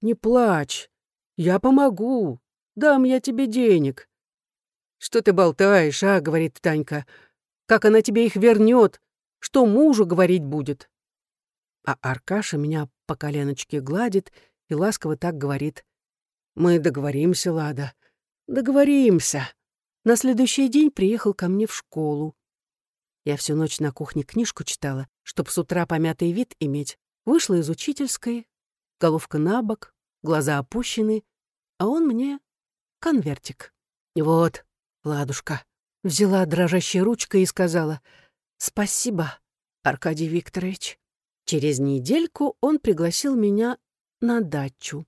не плачь. Я помогу. Дам я тебе денег». «Что ты болтаешь, а?» — говорит Танька. Как она тебе их вернет? Что мужу говорить будет?» А Аркаша меня по коленочке гладит и ласково так говорит. «Мы договоримся, Лада, договоримся». На следующий день приехал ко мне в школу. Я всю ночь на кухне книжку читала, чтоб с утра помятый вид иметь. Вышла из учительской, головка на бок, глаза опущены, а он мне конвертик. Вот, ладушка, взяла дрожащей ручкой и сказала «Спасибо, Аркадий Викторович». Через недельку он пригласил меня на дачу.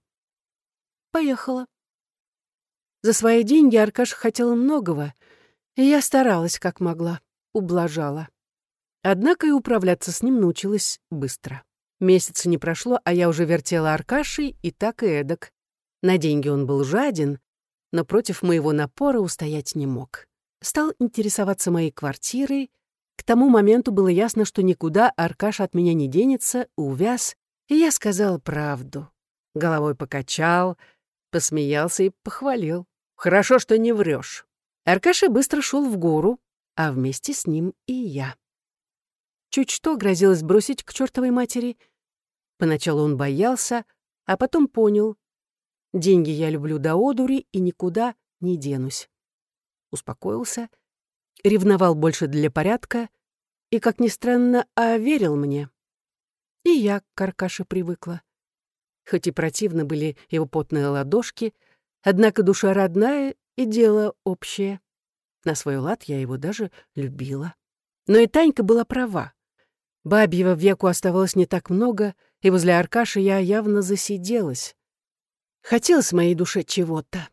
Поехала. За свои деньги Аркаша хотел многого, и я старалась, как могла, ублажала. Однако и управляться с ним научилась быстро. Месяца не прошло, а я уже вертела Аркашей и так и эдак. На деньги он был жаден, но против моего напора устоять не мог стал интересоваться моей квартирой. К тому моменту было ясно, что никуда Аркаша от меня не денется, увяз, и я сказал правду. Головой покачал, посмеялся и похвалил. «Хорошо, что не врешь. Аркаша быстро шел в гору, а вместе с ним и я. Чуть что грозилось бросить к чертовой матери. Поначалу он боялся, а потом понял. Деньги я люблю до одури и никуда не денусь. Успокоился, ревновал больше для порядка и, как ни странно, а верил мне. И я к Аркаше привыкла. Хоть и противно были его потные ладошки, однако душа родная и дело общее. На свой лад я его даже любила. Но и Танька была права. Бабьего веку оставалось не так много, и возле Аркаши я явно засиделась. Хотелось моей душе чего-то.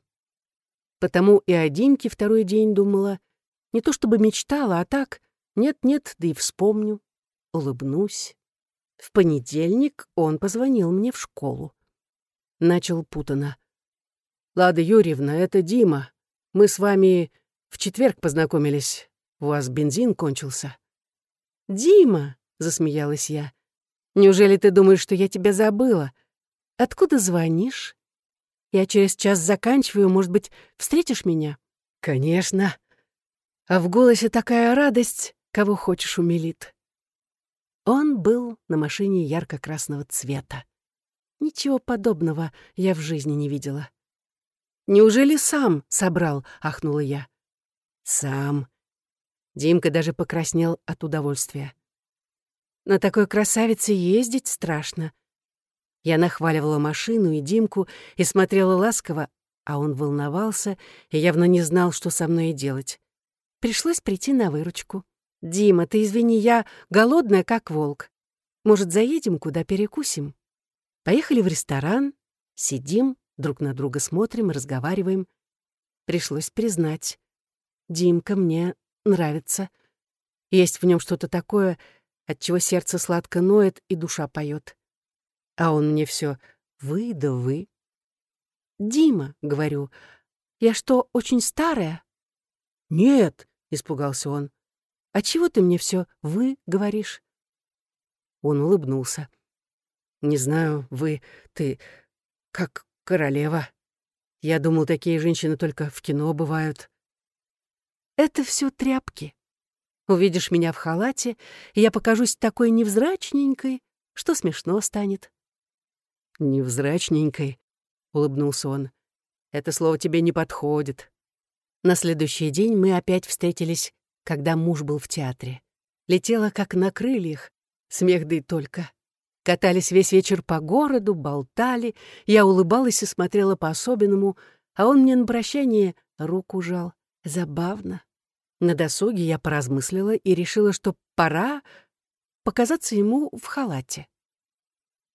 Потому и о Димке второй день думала. Не то чтобы мечтала, а так, нет-нет, да и вспомню, улыбнусь. В понедельник он позвонил мне в школу. Начал путано. «Лада Юрьевна, это Дима. Мы с вами в четверг познакомились. У вас бензин кончился». «Дима!» засмеялась я. «Неужели ты думаешь, что я тебя забыла? Откуда звонишь? Я через час заканчиваю, может быть, встретишь меня?» «Конечно!» А в голосе такая радость, кого хочешь умилит. Он был на машине ярко-красного цвета. Ничего подобного я в жизни не видела. «Неужели сам собрал?» — ахнула я. «Сам». Димка даже покраснел от удовольствия. На такой красавице ездить страшно. Я нахваливала машину и Димку и смотрела ласково, а он волновался и явно не знал, что со мной делать. Пришлось прийти на выручку. «Дима, ты извини, я голодная, как волк. Может, заедем, куда перекусим?» Поехали в ресторан, сидим, друг на друга смотрим, разговариваем. Пришлось признать. Димка мне нравится. Есть в нем что-то такое, отчего сердце сладко ноет и душа поет. А он мне все «вы да вы». «Дима», — говорю, — «я что, очень старая?» «Нет», — испугался он. «А чего ты мне все «вы» говоришь?» Он улыбнулся. «Не знаю, вы, ты, как королева. Я думал, такие женщины только в кино бывают». «Это все тряпки», Увидишь меня в халате, и я покажусь такой невзрачненькой, что смешно станет». «Невзрачненькой», — улыбнулся он. «Это слово тебе не подходит». На следующий день мы опять встретились, когда муж был в театре. Летела как на крыльях, смех да и только. Катались весь вечер по городу, болтали, я улыбалась и смотрела по-особенному, а он мне на прощание руку жал. Забавно. На досуге я поразмыслила и решила, что пора показаться ему в халате.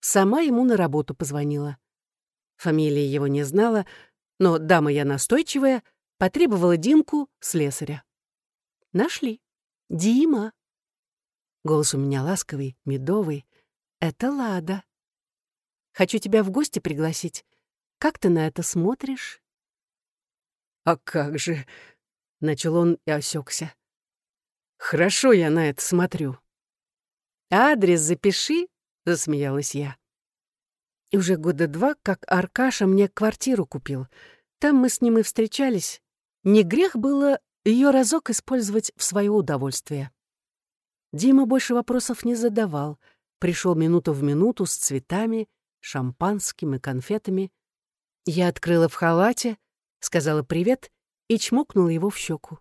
Сама ему на работу позвонила. Фамилии его не знала, но дама я настойчивая, потребовала Димку слесаря. Нашли. Дима. Голос у меня ласковый, медовый. Это Лада. Хочу тебя в гости пригласить. Как ты на это смотришь? А как же, — начал он и осекся. «Хорошо я на это смотрю». «Адрес запиши», — засмеялась я. И уже года два, как Аркаша мне квартиру купил. Там мы с ним и встречались. Не грех было ее разок использовать в свое удовольствие. Дима больше вопросов не задавал. Пришел минуту в минуту с цветами, шампанским и конфетами. Я открыла в халате, сказала привет и чмокнула его в щеку.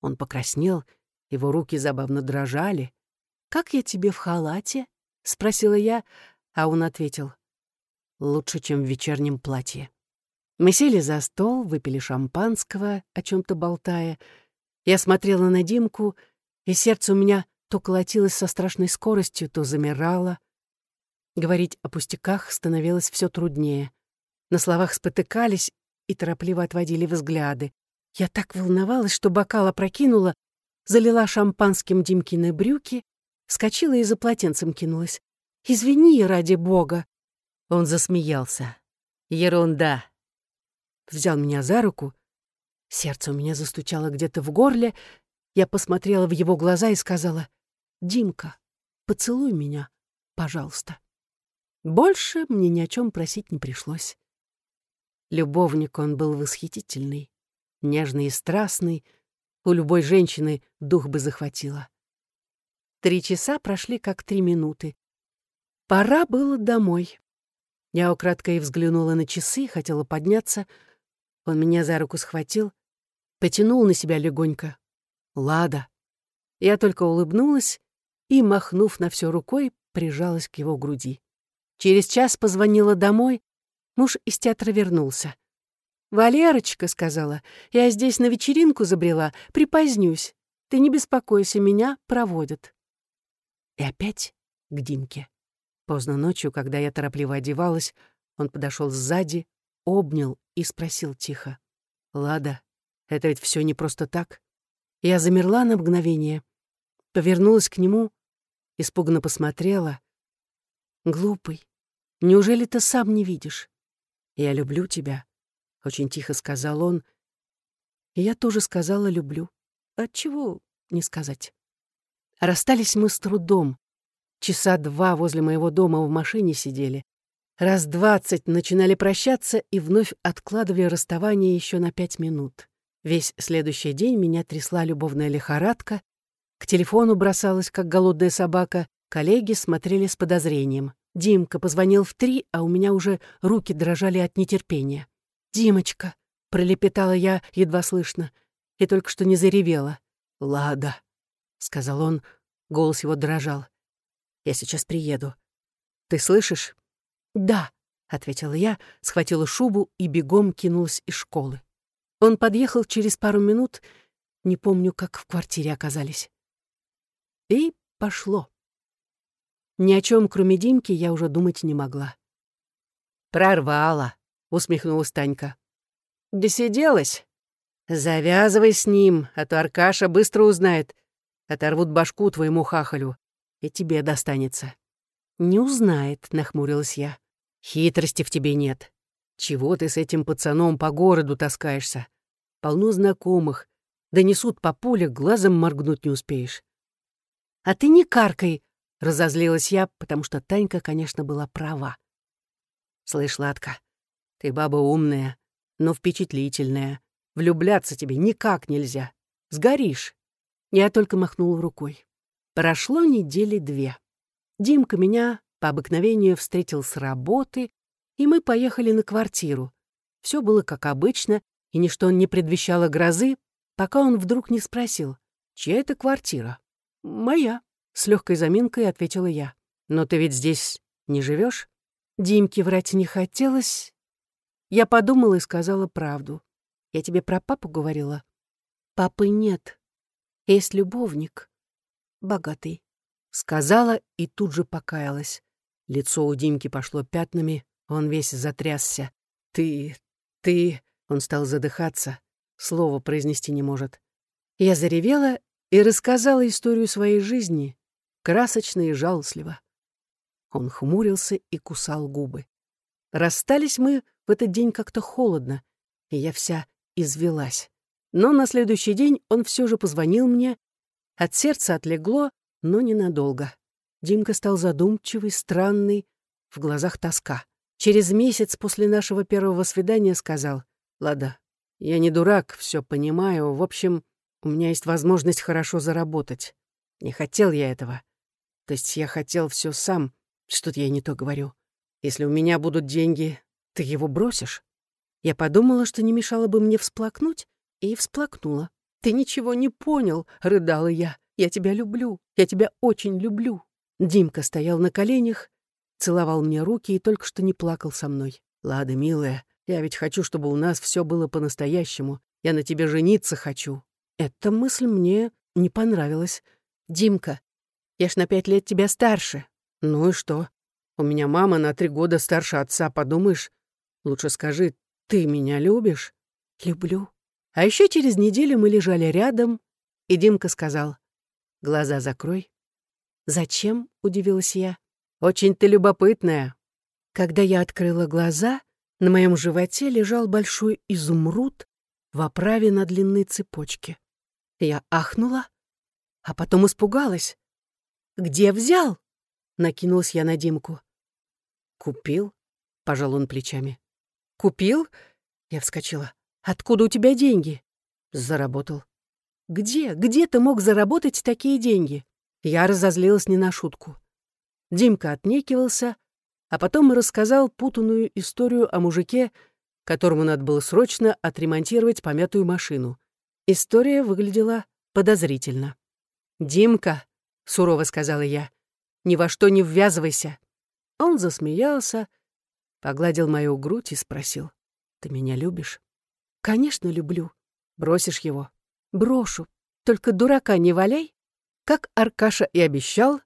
Он покраснел, его руки забавно дрожали. «Как я тебе в халате?» — спросила я, а он ответил. «Лучше, чем в вечернем платье». Мы сели за стол, выпили шампанского, о чем то болтая. Я смотрела на Димку, и сердце у меня то колотилось со страшной скоростью, то замирало. Говорить о пустяках становилось все труднее. На словах спотыкались и торопливо отводили взгляды. Я так волновалась, что бокал опрокинула, залила шампанским Димкины брюки, скочила и за полотенцем кинулась. «Извини, ради бога!» Он засмеялся. «Ерунда!» Взял меня за руку. Сердце у меня застучало где-то в горле. Я посмотрела в его глаза и сказала, «Димка, поцелуй меня, пожалуйста». Больше мне ни о чем просить не пришлось. Любовник он был восхитительный. нежный и страстный, у любой женщины дух бы захватило. Три часа прошли как три минуты. Пора было домой. Я украдкой взглянула на часы, хотела подняться. Он меня за руку схватил, потянул на себя легонько. «Лада». Я только улыбнулась и, махнув на все рукой, прижалась к его груди. Через час позвонила домой, муж из театра вернулся. «Валерочка», — сказала, — «я здесь на вечеринку забрела, припозднюсь. Ты не беспокойся, меня проводят». И опять к Димке. Поздно ночью, когда я торопливо одевалась, он подошел сзади, обнял и спросил тихо. «Лада, это ведь все не просто так?» Я замерла на мгновение, повернулась к нему, испуганно посмотрела. «Глупый, неужели ты сам не видишь? Я люблю тебя», — очень тихо сказал он. И я тоже сказала «люблю». Отчего не сказать? Расстались мы с трудом. Часа два возле моего дома в машине сидели. Раз двадцать начинали прощаться и вновь откладывали расставание еще на пять минут. Весь следующий день меня трясла любовная лихорадка, к телефону бросалась, как голодная собака, коллеги смотрели с подозрением. Димка позвонил в три, а у меня уже руки дрожали от нетерпения. «Димочка!» — пролепетала я едва слышно, и только что не заревела. «Лада!» — сказал он, голос его дрожал. Я сейчас приеду. Ты слышишь?» «Да», — ответила я, схватила шубу и бегом кинулась из школы. Он подъехал через пару минут, не помню, как в квартире оказались. И пошло. Ни о чем, кроме Димки, я уже думать не могла. «Прорвала», — усмехнулась Танька. «Досиделась? Завязывай с ним, а то Аркаша быстро узнает. Оторвут башку твоему хахалю и тебе достанется». «Не узнает», — нахмурилась я. «Хитрости в тебе нет. Чего ты с этим пацаном по городу таскаешься? Полно знакомых. Донесут по поле, глазом моргнуть не успеешь». «А ты не каркай», — разозлилась я, потому что Танька, конечно, была права. «Слышь, Ладка, ты баба умная, но впечатлительная. Влюбляться тебе никак нельзя. Сгоришь». Я только махнула рукой. Прошло недели две. Димка меня по обыкновению встретил с работы, и мы поехали на квартиру. Все было как обычно, и ничто не предвещало грозы, пока он вдруг не спросил, чья это квартира. «Моя», — с легкой заминкой ответила я. «Но ты ведь здесь не живешь? Димке врать не хотелось. Я подумала и сказала правду. Я тебе про папу говорила? Папы нет. Есть любовник богатый», — сказала и тут же покаялась. Лицо у Димки пошло пятнами, он весь затрясся. «Ты... ты...» — он стал задыхаться, слова произнести не может. Я заревела и рассказала историю своей жизни, красочно и жалостливо. Он хмурился и кусал губы. Расстались мы в этот день как-то холодно, и я вся извелась. Но на следующий день он все же позвонил мне от сердца отлегло, но ненадолго. Димка стал задумчивый, странный, в глазах тоска. Через месяц после нашего первого свидания сказал, «Лада, я не дурак, все понимаю. В общем, у меня есть возможность хорошо заработать. Не хотел я этого. То есть я хотел все сам. Что-то я не то говорю. Если у меня будут деньги, ты его бросишь?» Я подумала, что не мешало бы мне всплакнуть, и всплакнула. «Ты ничего не понял», — рыдала я. «Я тебя люблю. Я тебя очень люблю». Димка стоял на коленях, целовал мне руки и только что не плакал со мной. «Лада, милая, я ведь хочу, чтобы у нас все было по-настоящему. Я на тебе жениться хочу». Эта мысль мне не понравилась. «Димка, я ж на пять лет тебя старше». «Ну и что? У меня мама на три года старше отца, подумаешь? Лучше скажи, ты меня любишь?» «Люблю», а еще через неделю мы лежали рядом, и Димка сказал, «Глаза закрой». «Зачем?» — удивилась я. «Очень ты любопытная». Когда я открыла глаза, на моем животе лежал большой изумруд в оправе на длинной цепочке. Я ахнула, а потом испугалась. «Где взял?» — накинулась я на Димку. «Купил?» — пожал он плечами. «Купил?» — я вскочила. Откуда у тебя деньги? Заработал. Где, где ты мог заработать такие деньги? Я разозлилась не на шутку. Димка отнекивался, а потом рассказал путанную историю о мужике, которому надо было срочно отремонтировать помятую машину. История выглядела подозрительно. «Димка», — сурово сказала я, — «ни во что не ввязывайся». Он засмеялся, погладил мою грудь и спросил, «Ты меня любишь?» «Конечно, люблю. Бросишь его?» «Брошу. Только дурака не валяй». Как Аркаша и обещал,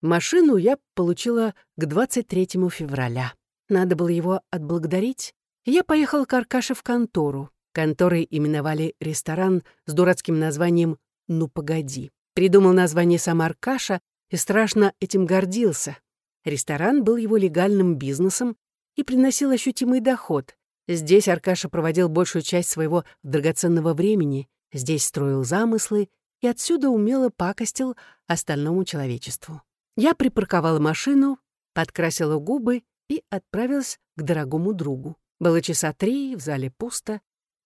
машину я получила к 23 февраля. Надо было его отблагодарить. Я поехал к Аркаше в контору. Конторой именовали ресторан с дурацким названием «Ну, погоди». Придумал название сам Аркаша и страшно этим гордился. Ресторан был его легальным бизнесом и приносил ощутимый доход. Здесь Аркаша проводил большую часть своего драгоценного времени, здесь строил замыслы и отсюда умело пакостил остальному человечеству. Я припарковала машину, подкрасила губы и отправилась к дорогому другу. Было часа три, в зале пусто.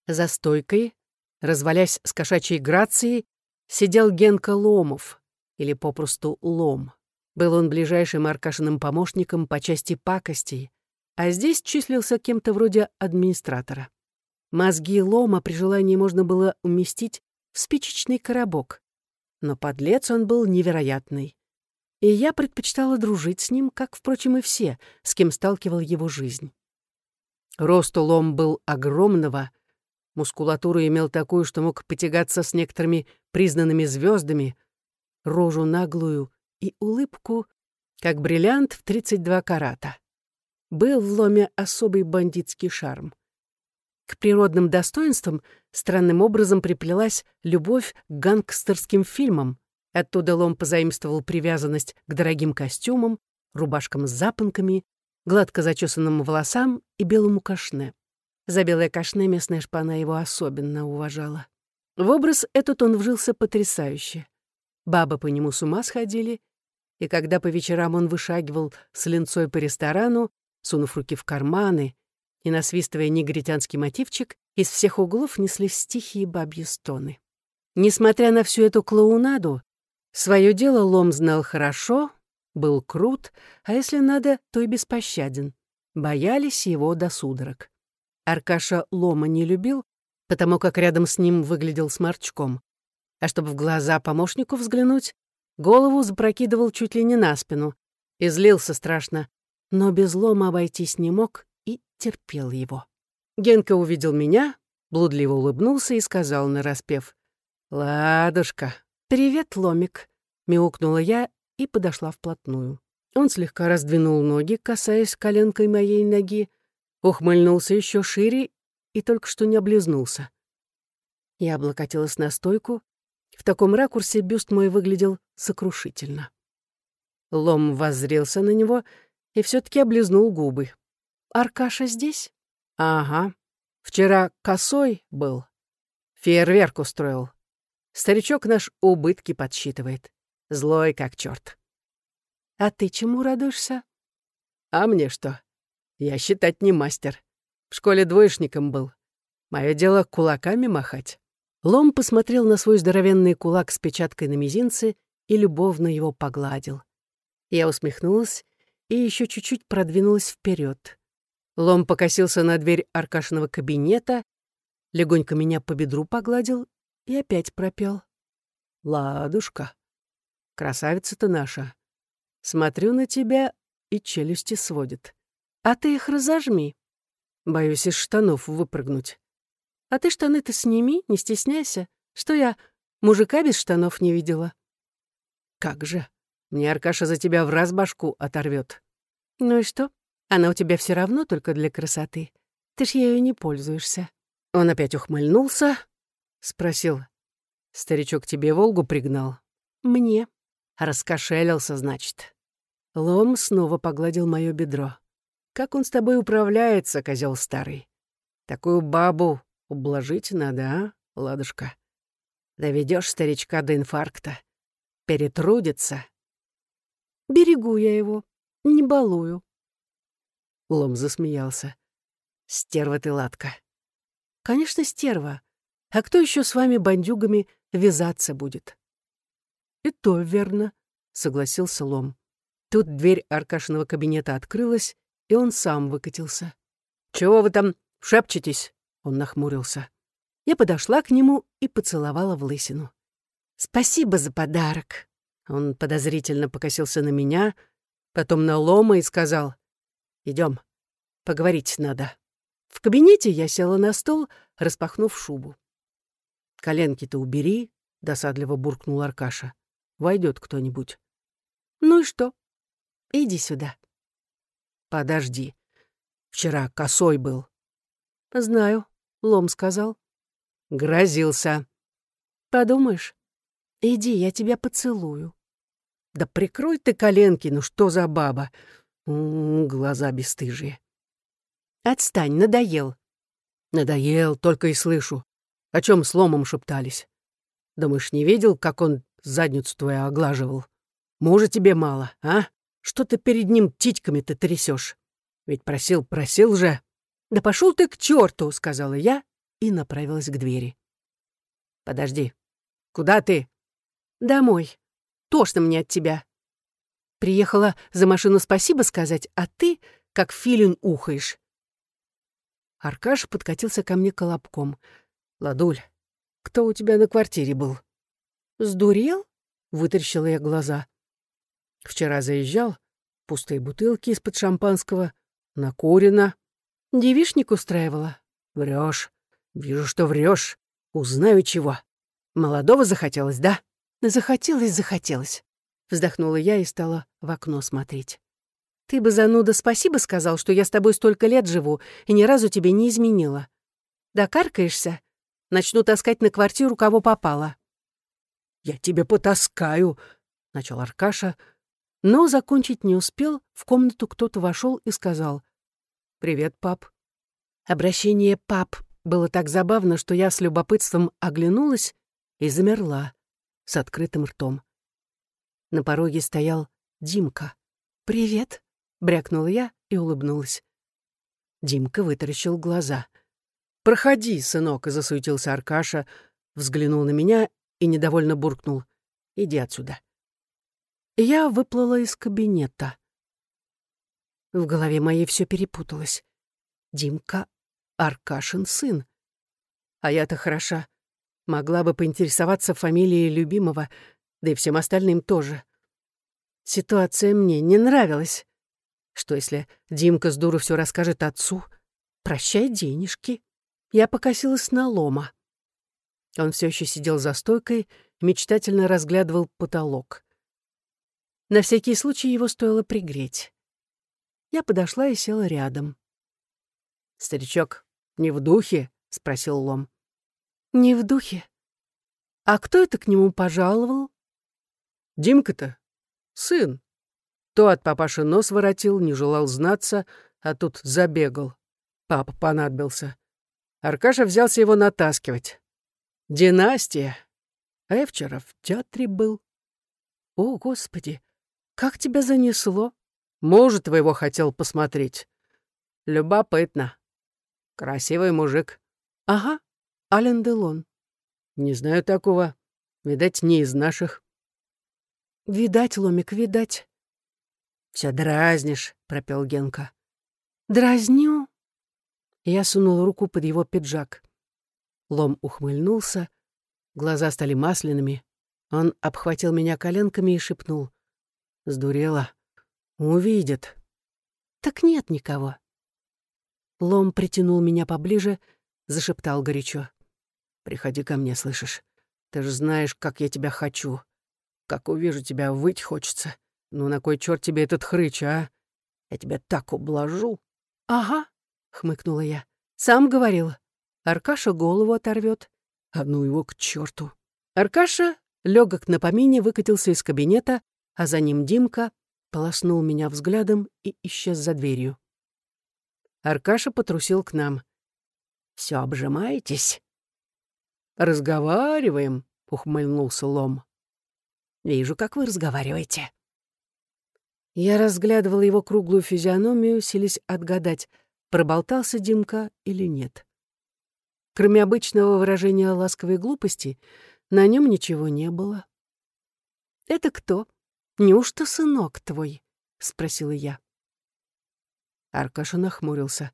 За стойкой, развалясь с кошачьей грацией, сидел Генка Ломов, или попросту Лом. Был он ближайшим Аркашиным помощником по части пакостей, а здесь числился кем-то вроде администратора. Мозги лома при желании можно было уместить в спичечный коробок. Но подлец он был невероятный. И я предпочитала дружить с ним, как, впрочем, и все, с кем сталкивал его жизнь. Рост лом был огромного, мускулатуру имел такую, что мог потягаться с некоторыми признанными звездами, рожу наглую и улыбку, как бриллиант в 32 карата. Был в ломе особый бандитский шарм. К природным достоинствам странным образом приплелась любовь к гангстерским фильмам. Оттуда лом позаимствовал привязанность к дорогим костюмам, рубашкам с запонками, гладко зачесанным волосам и белому кашне. За белое кашне местная шпана его особенно уважала. В образ этот он вжился потрясающе. Бабы по нему с ума сходили, и когда по вечерам он вышагивал с линцой по ресторану, сунув руки в карманы и насвистывая негритянский мотивчик, из всех углов неслись тихие бабьи стоны. Несмотря на всю эту клоунаду, свое дело Лом знал хорошо, был крут, а если надо, то и беспощаден. Боялись его до судорог. Аркаша Лома не любил, потому как рядом с ним выглядел сморчком а чтобы в глаза помощнику взглянуть, голову запрокидывал чуть ли не на спину и злился страшно, но без лома обойтись не мог и терпел его. Генка увидел меня, блудливо улыбнулся и сказал нараспев, «Ладушка». «Привет, ломик», — мяукнула я и подошла вплотную. Он слегка раздвинул ноги, касаясь коленкой моей ноги, ухмыльнулся еще шире и только что не облизнулся. Я облокотилась на стойку, в таком ракурсе бюст мой выглядел сокрушительно. Лом воззрелся на него и все таки облизнул губы. «Аркаша здесь?» «Ага. Вчера косой был. Фейерверк устроил. Старичок наш убытки подсчитывает. Злой как черт. «А ты чему радуешься?» «А мне что? Я считать не мастер. В школе двоечником был. Мое дело кулаками махать». Лом посмотрел на свой здоровенный кулак с печаткой на мизинце и любовно его погладил. Я усмехнулась и еще чуть-чуть продвинулась вперед. Лом покосился на дверь Аркашиного кабинета, легонько меня по бедру погладил и опять пропел. «Ладушка, красавица ты наша. Смотрю на тебя, и челюсти сводит. А ты их разожми. Боюсь из штанов выпрыгнуть. А ты штаны-то сними, не стесняйся. Что я мужика без штанов не видела? Как же? Мне Аркаша за тебя в раз башку оторвет. Ну и что? Она у тебя все равно только для красоты. Ты ж ею не пользуешься. Он опять ухмыльнулся, спросил. Старичок тебе Волгу пригнал? Мне. Раскошелился, значит. Лом снова погладил мое бедро. Как он с тобой управляется, козел старый? Такую бабу Ублажить надо, а, ладушка? Доведешь старичка до инфаркта. Перетрудится. Берегу я его, не балую. Лом засмеялся. Стерва ты, Ладка. Конечно, стерва. А кто еще с вами, бандюгами, вязаться будет? И то верно, согласился Лом. Тут дверь Аркашиного кабинета открылась, и он сам выкатился. «Чего вы там шепчетесь?» Он нахмурился. Я подошла к нему и поцеловала в лысину. «Спасибо за подарок». Он подозрительно покосился на меня, потом на Лома и сказал, «Идем, поговорить надо». В кабинете я села на стол, распахнув шубу. «Коленки-то убери», — досадливо буркнул Аркаша. «Войдет кто-нибудь». «Ну и что? Иди сюда». «Подожди. Вчера косой был». «Знаю», — Лом сказал. «Грозился». «Подумаешь, иди, я тебя поцелую». «Да прикрой ты коленки, ну что за баба?» М -м, глаза бесстыжие. «Отстань, надоел». «Надоел, только и слышу. О чем с ломом шептались? Думаешь, не видел, как он задницу твою оглаживал? Мужа тебе мало, а? Что ты перед ним титьками-то трясешь? Ведь просил, просил же. Да пошел ты к черту, сказала я и направилась к двери. Подожди. Куда ты? Домой. Тошно мне от тебя. Приехала за машину спасибо сказать, а ты, как филин, ухаешь. Аркаш подкатился ко мне колобком. «Ладуль, кто у тебя на квартире был?» «Сдурел?» — вытаращила я глаза. «Вчера заезжал, пустые бутылки из-под шампанского, накурено». «Девишник устраивала?» Врешь. Вижу, что врешь. Узнаю чего. Молодого захотелось, да?» «Захотелось, захотелось», — вздохнула я и стала в окно смотреть. «Ты бы, зануда, спасибо сказал, что я с тобой столько лет живу и ни разу тебе не изменила. Докаркаешься, Начну таскать на квартиру, кого попало». «Я тебе потаскаю», — начал Аркаша, но закончить не успел, в комнату кто-то вошел и сказал «Привет, пап». Обращение «пап» было так забавно, что я с любопытством оглянулась и замерла с открытым ртом. На пороге стоял Димка. «Привет», — брякнула я и улыбнулась. Димка вытаращил глаза — «Проходи, сынок», — засуетился Аркаша, взглянул на меня и недовольно буркнул. «Иди отсюда». Я выплыла из кабинета. В голове моей все перепуталось. Димка — Аркашин сын. А я-то хороша. Могла бы поинтересоваться фамилией любимого, да и всем остальным тоже. Ситуация мне не нравилась. Что если Димка с дуру все расскажет отцу? Прощай денежки. Я покосилась на лома. Он все еще сидел за стойкой и мечтательно разглядывал потолок. На всякий случай его стоило пригреть. Я подошла и села рядом. «Старичок, не в духе?» — спросил Лом. «Не в духе. А кто это к нему пожаловал?» «Димка-то. Сын. То от папаши нос воротил, не желал знаться, а тут забегал. Папа понадобился. Аркаша взялся его натаскивать. «Династия!» А я вчера в театре был. «О, Господи! Как тебя занесло?» «Мужа твоего хотел посмотреть. Любопытно. Красивый мужик». «Ага, Ален Делон». «Не знаю такого. Видать, не из наших». «Видать, Ломик, видать». «Все дразнишь», — пропел Генка. «Дразню?» Я сунул руку под его пиджак. Лом ухмыльнулся, глаза стали масляными. Он обхватил меня коленками и шепнул. «Сдурела. Увидит». «Так нет никого». Лом притянул меня поближе, зашептал горячо. «Приходи ко мне, слышишь? Ты же знаешь, как я тебя хочу. Как увижу тебя, выть хочется. Ну на кой черт тебе этот хрыч, а? Я тебя так ублажу». «Ага», — хмыкнула я. «Сам говорил. Аркаша голову оторвет. А ну его к черту. Аркаша, легок на помине, выкатился из кабинета, а за ним Димка полоснул меня взглядом и исчез за дверью. Аркаша потрусил к нам. Все обжимаетесь?» «Разговариваем», — ухмыльнулся Лом. «Вижу, как вы разговариваете». Я разглядывала его круглую физиономию, селись отгадать, проболтался Димка или нет. Кроме обычного выражения ласковой глупости, на нем ничего не было. «Это кто? Неужто сынок твой?» — спросила я. Аркаша нахмурился.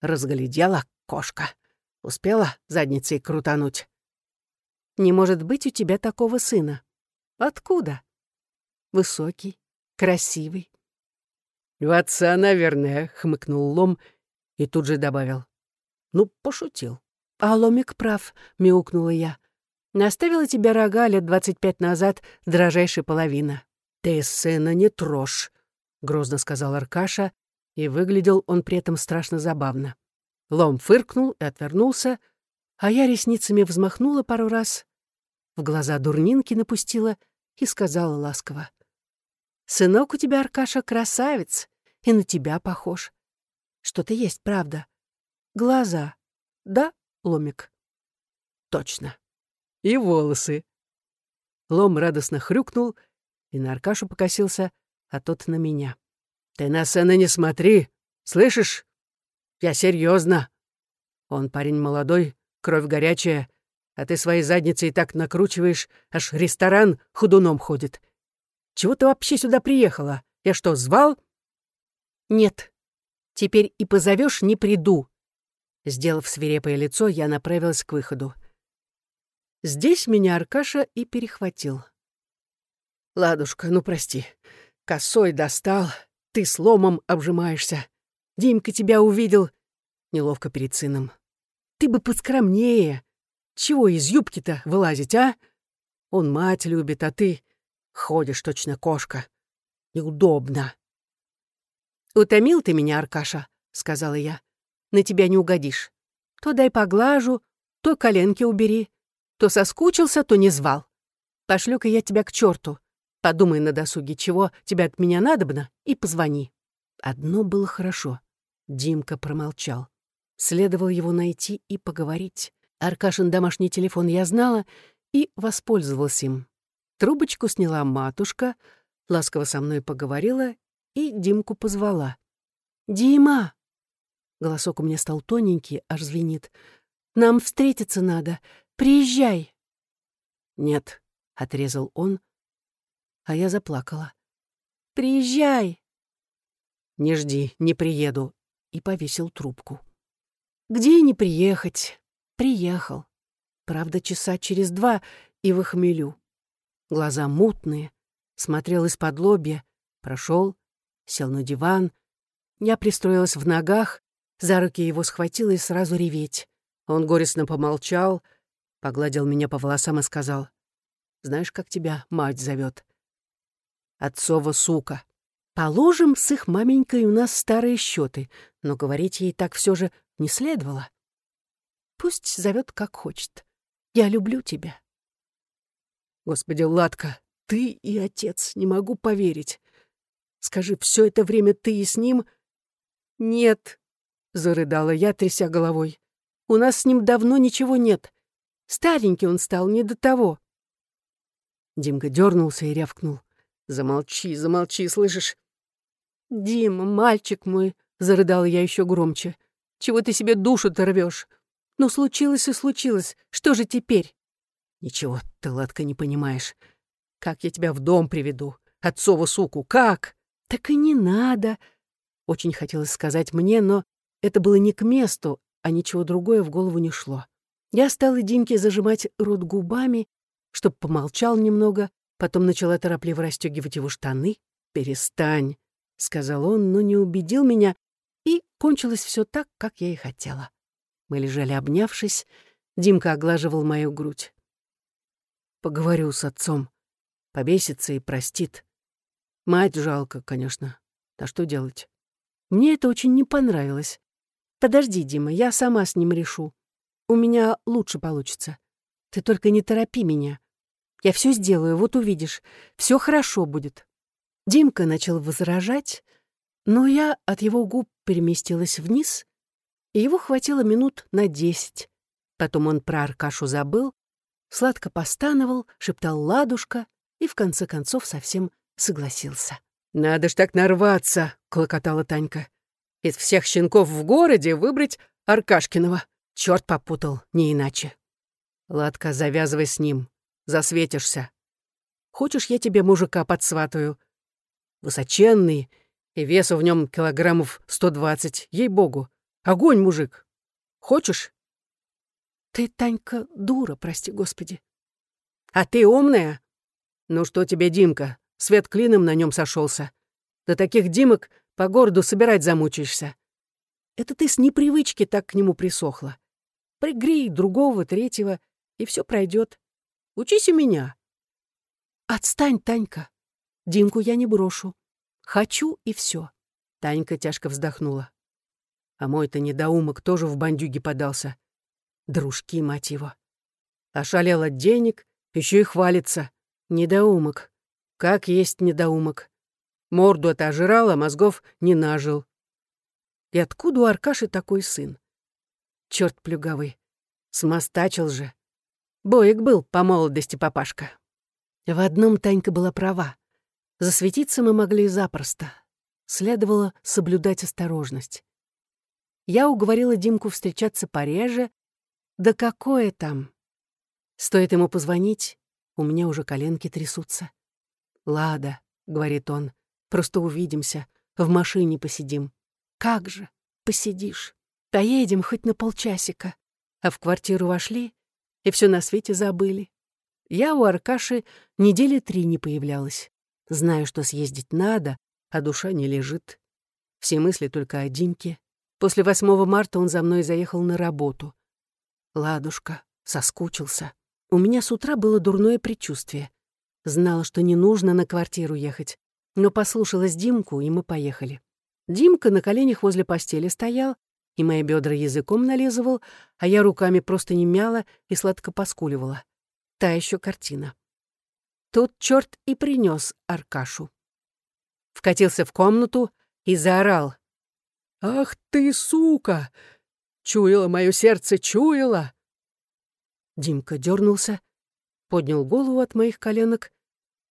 Разглядела кошка. Успела задницей крутануть. «Не может быть у тебя такого сына. Откуда?» «Высокий, красивый». «У отца, наверное», — хмыкнул Лом и тут же добавил. «Ну, пошутил». «А Ломик прав», — мяукнула я. «Наставила тебе рога лет двадцать пять назад дрожайшая половина». «Ты сына не трожь», — грозно сказал Аркаша, и выглядел он при этом страшно забавно. Лом фыркнул и отвернулся, а я ресницами взмахнула пару раз, в глаза дурнинки напустила и сказала ласково. «Сынок у тебя, Аркаша, красавец, и на тебя похож. Что-то есть, правда. Глаза. Да, Ломик?» «Точно. И волосы». Лом радостно хрюкнул и на Аркашу покосился, а тот на меня. «Ты на сына не смотри, слышишь? Я серьезно. Он парень молодой, кровь горячая, а ты своей задницей так накручиваешь, аж ресторан худуном ходит. Чего ты вообще сюда приехала? Я что, звал?» «Нет. Теперь и позовешь, не приду». Сделав свирепое лицо, я направилась к выходу. Здесь меня Аркаша и перехватил. «Ладушка, ну прости. Косой достал, ты сломом обжимаешься. Димка тебя увидел. Неловко перед сыном. Ты бы поскромнее. Чего из юбки-то вылазить, а? Он мать любит, а ты ходишь точно кошка. Неудобно. «Утомил ты меня, Аркаша», — сказала я. «На тебя не угодишь. То дай поглажу, то коленки убери, то соскучился, то не звал. Пошлю-ка я тебя к черту. Подумай на досуге, чего тебе от меня надобно, и позвони». Одно было хорошо. Димка промолчал. Следовало его найти и поговорить. Аркашин домашний телефон я знала и воспользовалась им. Трубочку сняла матушка, ласково со мной поговорила и Димку позвала. «Дима!» Голосок у меня стал тоненький, аж звенит. «Нам встретиться надо. Приезжай!» «Нет», — отрезал он, а я заплакала. «Приезжай!» «Не жди, не приеду», и повесил трубку. «Где не приехать?» Приехал. Правда, часа через два и в хмелю. Глаза мутные, смотрел из-под лобья, прошел, сел на диван. Я пристроилась в ногах, за руки его схватила и сразу реветь. Он горестно помолчал, погладил меня по волосам и сказал, «Знаешь, как тебя мать зовет? Отцова сука. Положим, с их маменькой у нас старые счеты, но говорить ей так все же не следовало. Пусть зовет как хочет. Я люблю тебя. Господи, Ладка, ты и отец, не могу поверить. Скажи, все это время ты и с ним? Нет, зарыдала я, тряся головой. У нас с ним давно ничего нет. Старенький он стал, не до того. Димка дернулся и рявкнул. Замолчи, замолчи, слышишь? Дима, мальчик мой, зарыдала я еще громче. Чего ты себе душу-то рвешь? Ну, случилось и случилось. Что же теперь? Ничего, ты, Ладка, не понимаешь. Как я тебя в дом приведу? Отцову суку, как? Так и не надо. Очень хотелось сказать мне, но это было не к месту, а ничего другое в голову не шло. Я стала Димке зажимать рот губами, чтоб помолчал немного, потом начала торопливо расстегивать его штаны. «Перестань», — сказал он, но не убедил меня, и кончилось все так, как я и хотела. Мы лежали обнявшись, Димка оглаживал мою грудь. Поговорю с отцом. Побесится и простит. Мать жалко, конечно. А что делать? Мне это очень не понравилось. Подожди, Дима, я сама с ним решу. У меня лучше получится. Ты только не торопи меня. Я все сделаю, вот увидишь. Все хорошо будет. Димка начал возражать, но я от его губ переместилась вниз и его хватило минут на десять. Потом он про Аркашу забыл, сладко постановал, шептал «ладушка» и в конце концов совсем согласился. «Надо ж так нарваться!» — клокотала Танька. «Из всех щенков в городе выбрать Аркашкиного. Черт попутал, не иначе. Ладка, завязывай с ним. Засветишься. Хочешь, я тебе мужика подсватаю? Высоченный, и весу в нем килограммов сто двадцать, ей-богу. Огонь, мужик. Хочешь? Ты, Танька, дура, прости господи. А ты умная? Ну что тебе, Димка, свет клином на нем сошелся. До таких Димок по городу собирать замучаешься. Это ты с непривычки так к нему присохла. Пригрей другого, третьего, и все пройдет. Учись у меня. Отстань, Танька. Димку я не брошу. Хочу и все. Танька тяжко вздохнула. А мой-то недоумок тоже в бандюги подался. Дружки, мать его. Ошалел от денег, еще и хвалится. Недоумок. Как есть недоумок. Морду это ожирал, а мозгов не нажил. И откуда у Аркаши такой сын? Черт плюгавый. Смостачил же. Боек был по молодости папашка. В одном Танька была права. Засветиться мы могли запросто. Следовало соблюдать осторожность. Я уговорила Димку встречаться пореже. Да какое там? Стоит ему позвонить, у меня уже коленки трясутся. «Лада», — говорит он, — «просто увидимся, в машине посидим». «Как же, посидишь? Поедем хоть на полчасика». А в квартиру вошли, и все на свете забыли. Я у Аркаши недели три не появлялась. Знаю, что съездить надо, а душа не лежит. Все мысли только о Димке. После 8 марта он за мной заехал на работу. Ладушка, соскучился. У меня с утра было дурное предчувствие. Знала, что не нужно на квартиру ехать, но послушалась Димку, и мы поехали. Димка на коленях возле постели стоял, и мои бедра языком нализывал, а я руками просто не мяла и сладко поскуливала. Та еще картина. Тут черт и принес Аркашу. Вкатился в комнату и заорал. «Ах ты, сука! Чуяло мое сердце, чуяло!» Димка дернулся, поднял голову от моих коленок,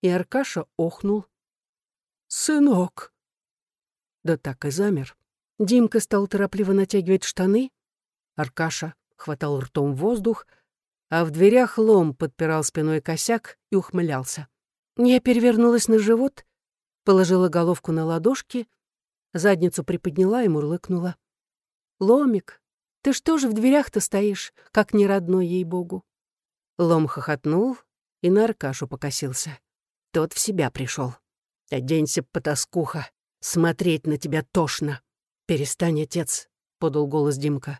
и Аркаша охнул. «Сынок!» Да так и замер. Димка стал торопливо натягивать штаны. Аркаша хватал ртом воздух, а в дверях лом подпирал спиной косяк и ухмылялся. Я перевернулась на живот, положила головку на ладошки, задницу приподняла и мурлыкнула. «Ломик, ты что же в дверях-то стоишь, как не родной ей-богу?» Лом хохотнул и на Аркашу покосился. Тот в себя пришел. «Оденься, потаскуха, смотреть на тебя тошно!» «Перестань, отец», — подал голос Димка.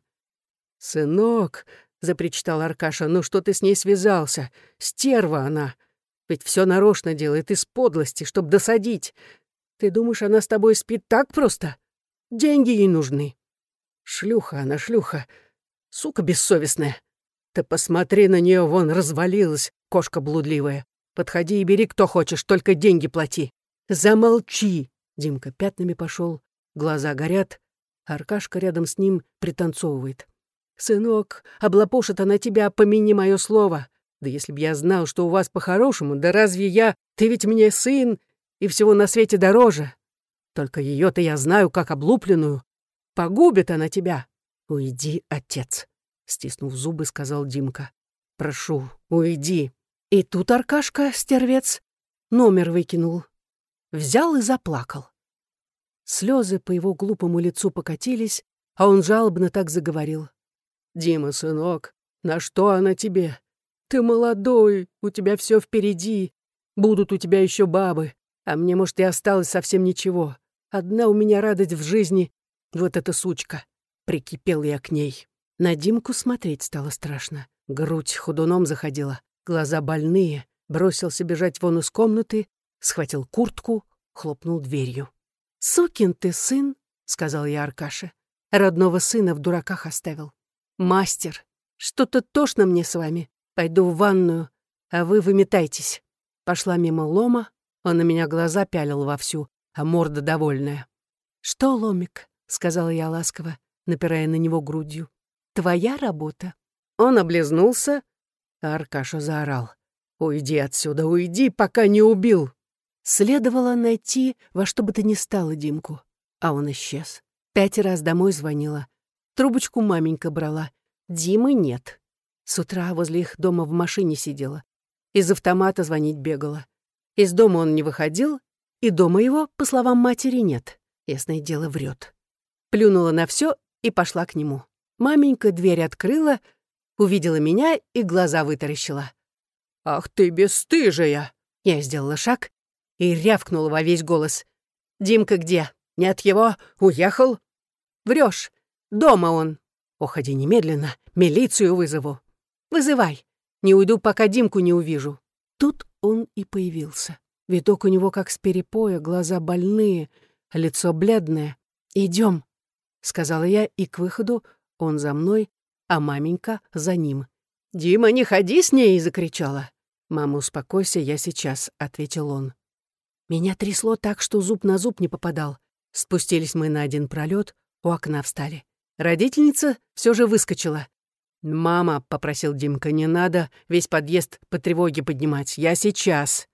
«Сынок», — запричитал Аркаша, — «ну что ты с ней связался? Стерва она. Ведь все нарочно делает из подлости, чтоб досадить. Ты думаешь, она с тобой спит так просто? Деньги ей нужны. Шлюха она, шлюха. Сука бессовестная. Ты посмотри на нее, вон развалилась, кошка блудливая. Подходи и бери, кто хочешь, только деньги плати. Замолчи!» Димка пятнами пошел, Глаза горят, Аркашка рядом с ним пританцовывает. «Сынок, облапошит она тебя, помяни мое слово. Да если б я знал, что у вас по-хорошему, да разве я... Ты ведь мне сын, и всего на свете дороже. Только ее-то я знаю, как облупленную. Погубит она тебя. Уйди, отец», — стиснув зубы, сказал Димка. «Прошу, уйди». И тут Аркашка, стервец, номер выкинул. Взял и заплакал. Слезы по его глупому лицу покатились, а он жалобно так заговорил. «Дима, сынок, на что она тебе? Ты молодой, у тебя все впереди. Будут у тебя еще бабы, а мне, может, и осталось совсем ничего. Одна у меня радость в жизни — вот эта сучка». Прикипел я к ней. На Димку смотреть стало страшно. Грудь худуном заходила, глаза больные. Бросился бежать вон из комнаты, схватил куртку, хлопнул дверью. «Сукин ты сын», — сказал я Аркаше. «Родного сына в дураках оставил. Мастер, что-то тошно мне с вами. Пойду в ванную, а вы выметайтесь». Пошла мимо лома, он на меня глаза пялил вовсю, а морда довольная. «Что, ломик?» — сказала я ласково, напирая на него грудью. «Твоя работа». Он облизнулся, а Аркаша заорал. «Уйди отсюда, уйди, пока не убил!» Следовало найти во что бы то ни стало Димку. А он исчез. Пять раз домой звонила. Трубочку маменька брала. Димы нет. С утра возле их дома в машине сидела. Из автомата звонить бегала. Из дома он не выходил, и дома его, по словам матери, нет. Ясное дело, врет. Плюнула на все и пошла к нему. Маменька дверь открыла, увидела меня и глаза вытаращила. «Ах ты бесстыжая!» Я сделала шаг и рявкнула во весь голос. «Димка где? Нет его? Уехал?» Врешь. Дома он. Уходи немедленно, милицию вызову. Вызывай. Не уйду, пока Димку не увижу». Тут он и появился. Виток у него как с перепоя, глаза больные, лицо бледное. Идем, сказала я, и к выходу он за мной, а маменька за ним. «Дима, не ходи с ней!» — закричала. «Мама, успокойся, я сейчас», — ответил он. Меня трясло так, что зуб на зуб не попадал. Спустились мы на один пролет, у окна встали. Родительница все же выскочила. «Мама», — попросил Димка, — «не надо весь подъезд по тревоге поднимать. Я сейчас».